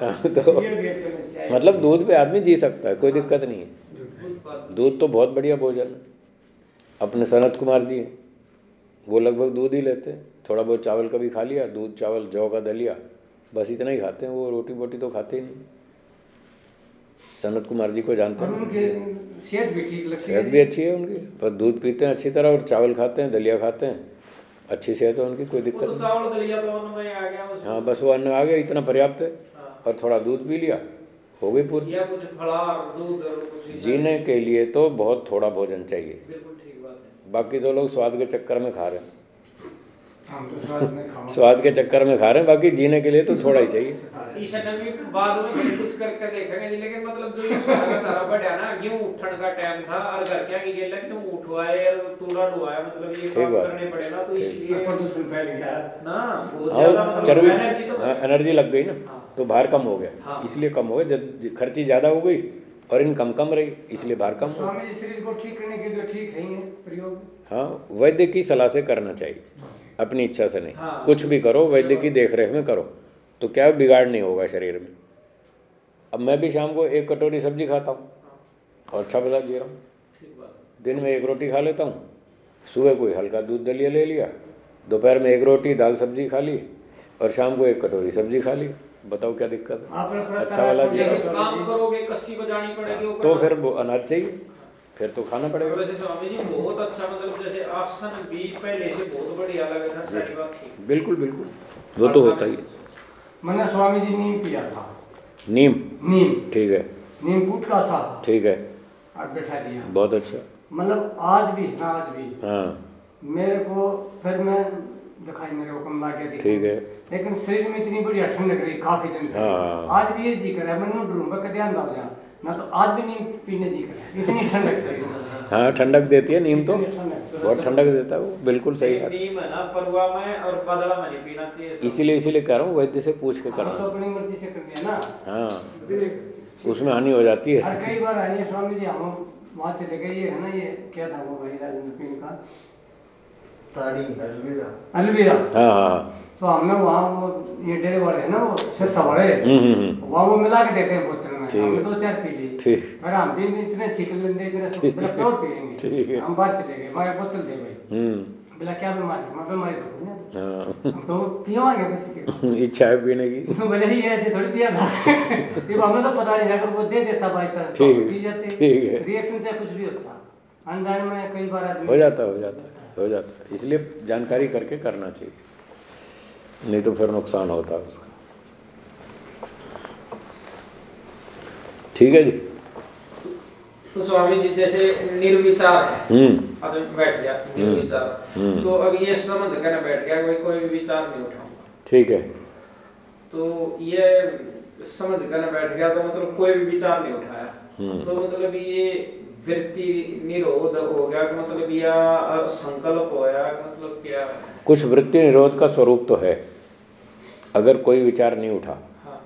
हाँ, तो भी है। मतलब दूध पे आदमी जी सकता है कोई दिक्कत नहीं है। दूध तो बहुत बढ़िया भोजन है। अपने सनत कुमार जी वो लगभग दूध ही लेते हैं। थोड़ा बहुत चावल कभी खा लिया दूध चावल जौ का दलिया। बस इतना ही खाते हैं वो रोटी वोटी तो खाते ही नहीं। सनत कुमार जी को जानते हैं। उनके सेहत भी ठीक लगती सेहत भी अच्छी है उनकी। पर दूध पीते हैं अच्छी तरह और चावल खाते हैं दलिया खाते हैं। अच्छी सेहत है उनकी कोई दिक्कत तो नहीं। चावल दलिया तो अन्न में आ गया हाँ बस वो अन्न आ गया इतना पर्याप्त है। हाँ। और थोड़ा दूध पी लिया हो गई पूरी। जीने के लिए तो बहुत थोड़ा भोजन चाहिए। बिल्कुल ठीक बात है। बाकी तो लोग स्वाद के चक्कर में खा रहे हैं। स्वाद खाओ। स्वाद के चक्कर में खा रहे हैं बाकी जीने के लिए तो थोड़ा ही चाहिए। बाद में कुछ करके देखेंगे जी लेकिन मतलब जो ये सारा सारा बढ़िया ना क्यों उठन का टाइम था और घर क्या की गेला क्यों और मतलब ये काम करने पड़े ना तो इसलिए प्रदूषण फैल गया ना बहुत ज़्यादा मतलब एनर्जी तो हाँ, एनर्जी लग गई ना हाँ। तो बाहर कम हो गया। हाँ। इसलिए कम हो गया जब खर्ची ज़्यादा हो गई और इनकम कम रही इसलिए बाहर कम हो स्वामी जी शरीर को ठीक करने के लिए ठीक है प्रयोग। हाँ वैद्य की सलाह से करना चाहिए। अपनी इच्छा से नहीं। हाँ। कुछ भी करो वैद्य की देख रेख में करो। तो क्या बिगाड़ नहीं होगा शरीर में। अब मैं भी शाम को एक कटोरी सब्ज़ी खाता हूँ और अच्छा भला जी रहा हूँ। दिन में एक रोटी खा लेता हूँ। सुबह कोई हल्का दूध दलिया ले लिया। दोपहर में एक रोटी दाल सब्ज़ी खा ली और शाम को एक कटोरी सब्ज़ी खा ली। बताओ क्या दिक्कत है? अच्छा वाला जी काम करोगे कस्सी बजानी पड़ेगी तो फिर वो अनाज चाहिए। फिर तो खाना पड़ेगा। वैसे स्वामी जी बहुत अच्छा मतलब जैसे आसन भी पहले से बहुत बढ़िया लगा था सारी बात ठीक। बिल्कुल बिल्कुल। वो तो होता ही मैंने स्वामी जी नीम पिया था। नीम? नीम। ठीक है। नीम गुट का था। ठीक है। और बैठा दिया। बहुत अच्छा। मतलब आज भी ना आज भी। हाँ। मेरे को फिर मैं दिखाई मेरे को कम लागे ठीक है। लेकिन शरीर में इतनी बढ़िया ठंड लग रही काफ़ी दिन तक हाँ। आज भी ये जी कर रहा है मैं डरूँगा कि ध्यान दाओ जा। ना तो आज भी नीम पीने जी कर इतनी ठंडक हाँ। ठंडक देती है नीम तो। बहुत ठंडक देता है वो बिल्कुल सही बात। नीम है ना परवा में और बादला में नहीं पीना चाहिए इसीलिए इसीलिए कह रहा हूँ वैद्य से पूछ के हम तो अपनी मर्ज़ी से कर दिया ना। हाँ उसमें हानि हो जाती है। कई बार आनी स्वामी जी हम वहाँ चले गए ये है ना ये क्या था वो भाई राजेंद्र का? साड़ी अलविरा अलवीरा हाँ हाँ हाँ। तो हमने वहाँ वो ये डेरे वाले है ना वो सिरसा वाले हम्म हम्म हम्म। वहाँ वो मिला के देते हैं में ठीक दो चार पी ली ठीक फिर हम भी इतने सीख लेंगे बोला प्योर पियेंगे ठीक है। हम बाहर चले गए मैं बोतल दे भाई। बोला क्या बीमारी मैं बीमारी तो कोई नहीं हम तो पियोगे किसी इच्छा है पीने की। तो बोले ही ऐसे थोड़ी पिया था। ये हमें तो पता नहीं अगर वो दे देता चांस तो ठीक पी जाते। ठीक है। रिएक्शन से कुछ भी होता। अनजाने में कई बार आदमी हो जाता है हो जाता है हो जाता। है इसलिए जानकारी करके करना चाहिए। नहीं तो फिर नुकसान होता है उसका। ठीक है जी। तो स्वामी जी जैसे निर्विचार है हम्म। बैठ गया निर्विचार। हम्म। तो अब ये समझ कर बैठ गया कोई कोई भी विचार नहीं उठाऊँगा। ठीक है। तो ये समझ कर बैठ गया तो मतलब कोई भी विचार नहीं उठाया। हम्म। तो मतलब ये वृत्ति निरोध हो गया मतलब या संकल्प होया कि मतलब क्या कुछ वृत्ति निरोध का स्वरूप तो है अगर कोई विचार नहीं उठा हाँ।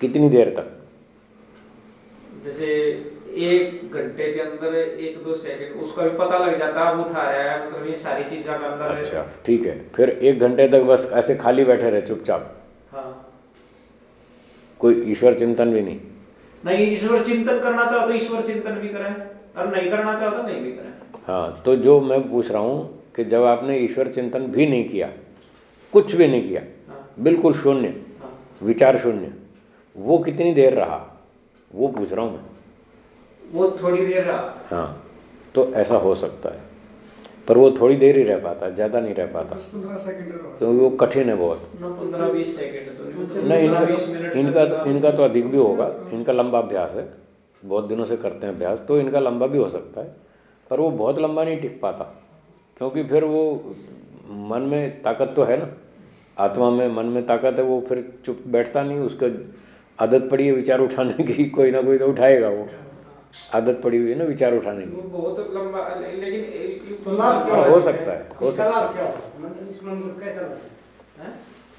कितनी देर तक? जैसे एक घंटे के अंदर एक दो सेकंड उसका भी पता लग जाता है अब उठा रहा है मतलब ये सारी चीज़ें का अंदर। है। अच्छा ठीक है। फिर एक घंटे तक बस ऐसे खाली बैठे रहे चुपचाप? हाँ। कोई ईश्वर चिंतन भी नहीं? नहीं ईश्वर चिंतन करना चाहो तो ईश्वर चिंतन भी करें और नहीं करना चाहो तो नहीं भी करें। हाँ तो जो मैं पूछ रहा हूँ कि जब आपने ईश्वर चिंतन भी नहीं किया कुछ भी नहीं किया हाँ। बिल्कुल शून्य हाँ। विचार शून्य वो कितनी देर रहा? वो पूछ रहा हूँ मैं। वो थोड़ी देर रहा। हाँ तो ऐसा हो सकता है। पर वो थोड़ी देर ही रह पाता ज़्यादा नहीं रह पाता। क्योंकि वो कठिन है बहुत। ना पंद्रह बीस सेकंड तो नहीं इनका तो इनका तो अधिक भी होगा। इनका लंबा अभ्यास है। बहुत दिनों से करते हैं अभ्यास तो इनका लंबा भी हो सकता है। पर वो बहुत लंबा नहीं टिक पाता क्योंकि फिर वो मन में ताकत तो है ना। आत्मा में मन में ताकत है वो फिर चुप बैठता नहीं उसको आदत पड़ी है विचार उठाने की कोई ना कोई तो उठाएगा वो। आदत पड़ी हुई है ना विचार उठाने की। बहुत लंबा लेकिन तो लाभ क्या हाँ, हो सकता है, हो सकता लाभ क्या होगा? इसमें कैसा लगता है?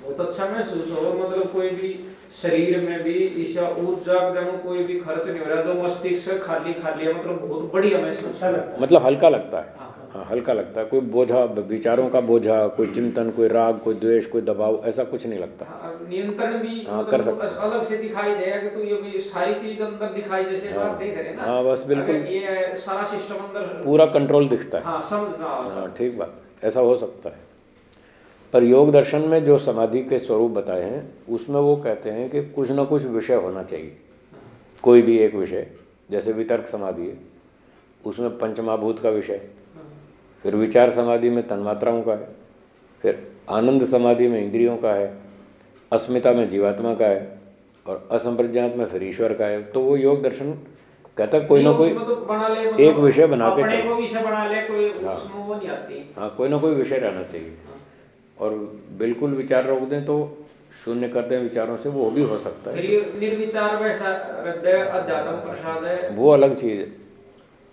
बहुत अच्छा महसूस हो मतलब कोई भी शरीर में भी ईशा ऊर्जा जब कोई भी खर्च नहीं हो रहा जो मस्तिष्क खाली खाली है मतलब बहुत बढ़िया महसूस अच्छा लगता है। मतलब हल्का लगता हाँ। हाँ। हल्का लगता है। कोई बोझा विचारों का बोझा कोई चिंतन कोई राग कोई द्वेष कोई दबाव ऐसा कुछ नहीं लगता। हाँ, नियंत्रण भी हाँ, मतलब कर सकते अलग से दिखाई देगा तो ये सारी चीज़ अंदर दिखाई जैसे हाँ। देख रहे हैं ना हाँ, बस बिल्कुल। ये सारा सिस्टम अंदर पूरा कंट्रोल दिखता है। हाँ समझ हाँ, हाँ ठीक बात। ऐसा हो सकता है। पर योग दर्शन में जो समाधि के स्वरूप बताए हैं उसमें वो कहते हैं कि कुछ ना कुछ विषय होना चाहिए। कोई भी एक विषय जैसे वितर्क समाधि है उसमें पंचमाभूत का विषय फिर विचार समाधि में तन्मात्राओं का है फिर आनंद समाधि में इंद्रियों का है अस्मिता में जीवात्मा का है और असंप्रज्ञात में फिर ईश्वर का है। तो वो योग दर्शन कहता कोई ना कोई तो बना ले एक विषय बना के कोई हाँ। हाँ कोई ना कोई विषय रहना चाहिए। और बिल्कुल विचार रोक दें तो शून्य कर दें विचारों से वो भी हो सकता है। निर्विचार है। वो अलग चीज़ है।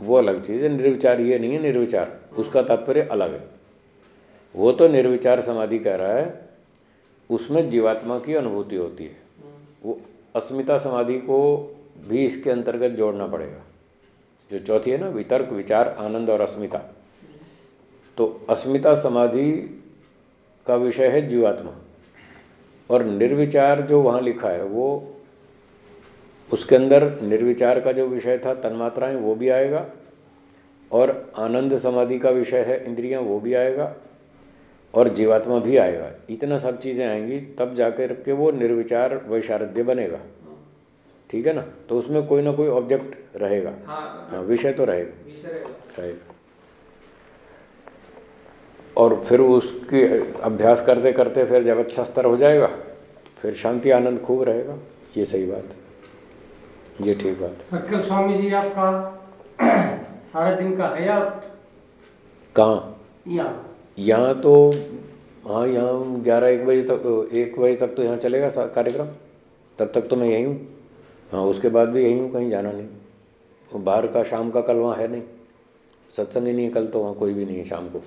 वो अलग चीज़ है निर्विचार ये नहीं है निर्विचार। उसका तात्पर्य अलग है। वो तो निर्विचार समाधि कह रहा है, उसमें जीवात्मा की अनुभूति होती है। वो अस्मिता समाधि को भी इसके अंतर्गत जोड़ना पड़ेगा। जो चौथी है ना, वितर्क, विचार, आनंद और अस्मिता। तो अस्मिता समाधि का विषय है जीवात्मा। और निर्विचार जो वहाँ लिखा है, वो उसके अंदर निर्विचार का जो विषय था, तन्मात्राएँ, वो भी आएगा। और आनंद समाधि का विषय है इंद्रियाँ वो भी आएगा और जीवात्मा भी आएगा। इतना सब चीज़ें आएँगी तब जाकर के वो निर्विचार वैशारध्य बनेगा। ठीक है ना? तो उसमें कोई ना कोई ऑब्जेक्ट रहेगा। हाँ। हाँ विषय तो रहेगा। विषय रहेगा। और फिर उसके अभ्यास करते करते फिर जब अच्छा स्तर हो जाएगा फिर शांति आनंद खूब रहेगा। ये सही बात है। ये ठीक बात है। स्वामी जी आपका साढ़े दिन का है या कहाँ? या यहाँ तो हाँ यहाँ ग्यारह एक बजे तक एक बजे तक तो यहाँ चलेगा कार्यक्रम। तब तक तो मैं यहीं हूँ। हाँ उसके बाद भी यहीं हूँ कहीं जाना नहीं। बाहर का शाम का कल वहाँ है नहीं। सत्संग ही नहीं है कल तो वहाँ कोई भी नहीं है शाम को।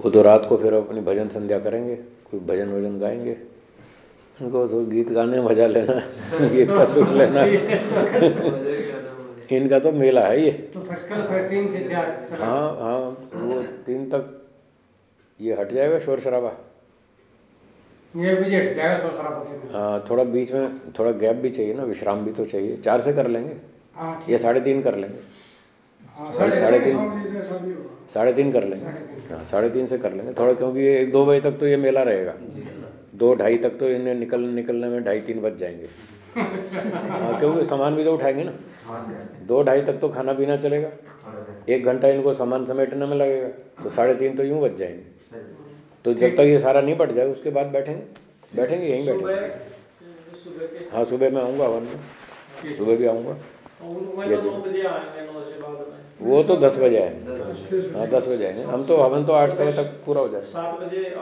वो तो रात को फिर अपनी भजन संध्या करेंगे कोई भजन वज़न गाएँगे। उनको तो गीत गाने में मज़ा लेना संगीत का सुख लेना। इनका तो मेला है ये। तो तीन से चार हाँ हाँ वो तीन तक ये हट जाएगा शोर शराबा। ये बजे हट जाएगा खराब होके हाँ थोड़ा बीच में थोड़ा गैप भी चाहिए ना विश्राम भी तो चाहिए। चार से कर लेंगे। हाँ या साढ़े तीन कर लेंगे। हाँ साढ़े- साढ़े तीन। भी साढ़े तीन कर लेंगे। हाँ साढ़े तीन से कर लेंगे। थोड़ा क्योंकि ये एक दो बजे तक तो ये मेला रहेगा। दो ढाई तक तो इन्हें निकल निकलने में ढाई तीन बज जाएँगे। हाँ क्योंकि सामान भी तो उठाएँगे ना। दो ढाई तक तो खाना पीना चलेगा। एक घंटा इनको सामान समेटने में लगेगा तो साढ़े तीन तो यूँ बच जाएँगे। तो जब तक ये सारा नहीं पट जाए उसके बाद बैठेंगे। बैठेंगे यहीं बैठेंगे। सुबह सुबह के हाँ सुबह मैं आऊँगा वन में। सुबह भी आऊँगा। वो तो दस बजे आए हाँ दस बजे आएँगे। हम तो हवन तो आठ से तक पूरा हो जाए। बजे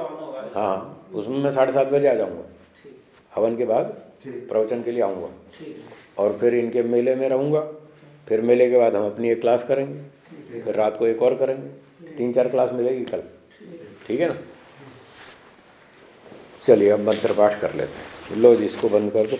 हाँ उसमें मैं साढ़े सात बजे आ जाऊँगा। हवन के बाद प्रवचन के लिए आऊँगा। ठीक। और फिर इनके मेले में रहूँगा। फिर मेले के बाद हम अपनी एक क्लास करेंगे। फिर रात को एक और करेंगे। तीन चार क्लास मिलेगी कल। ठीक है ना? चलिए, अब मंत्र पाठ कर लेते हैं। लो जी, इसको बंद कर दो।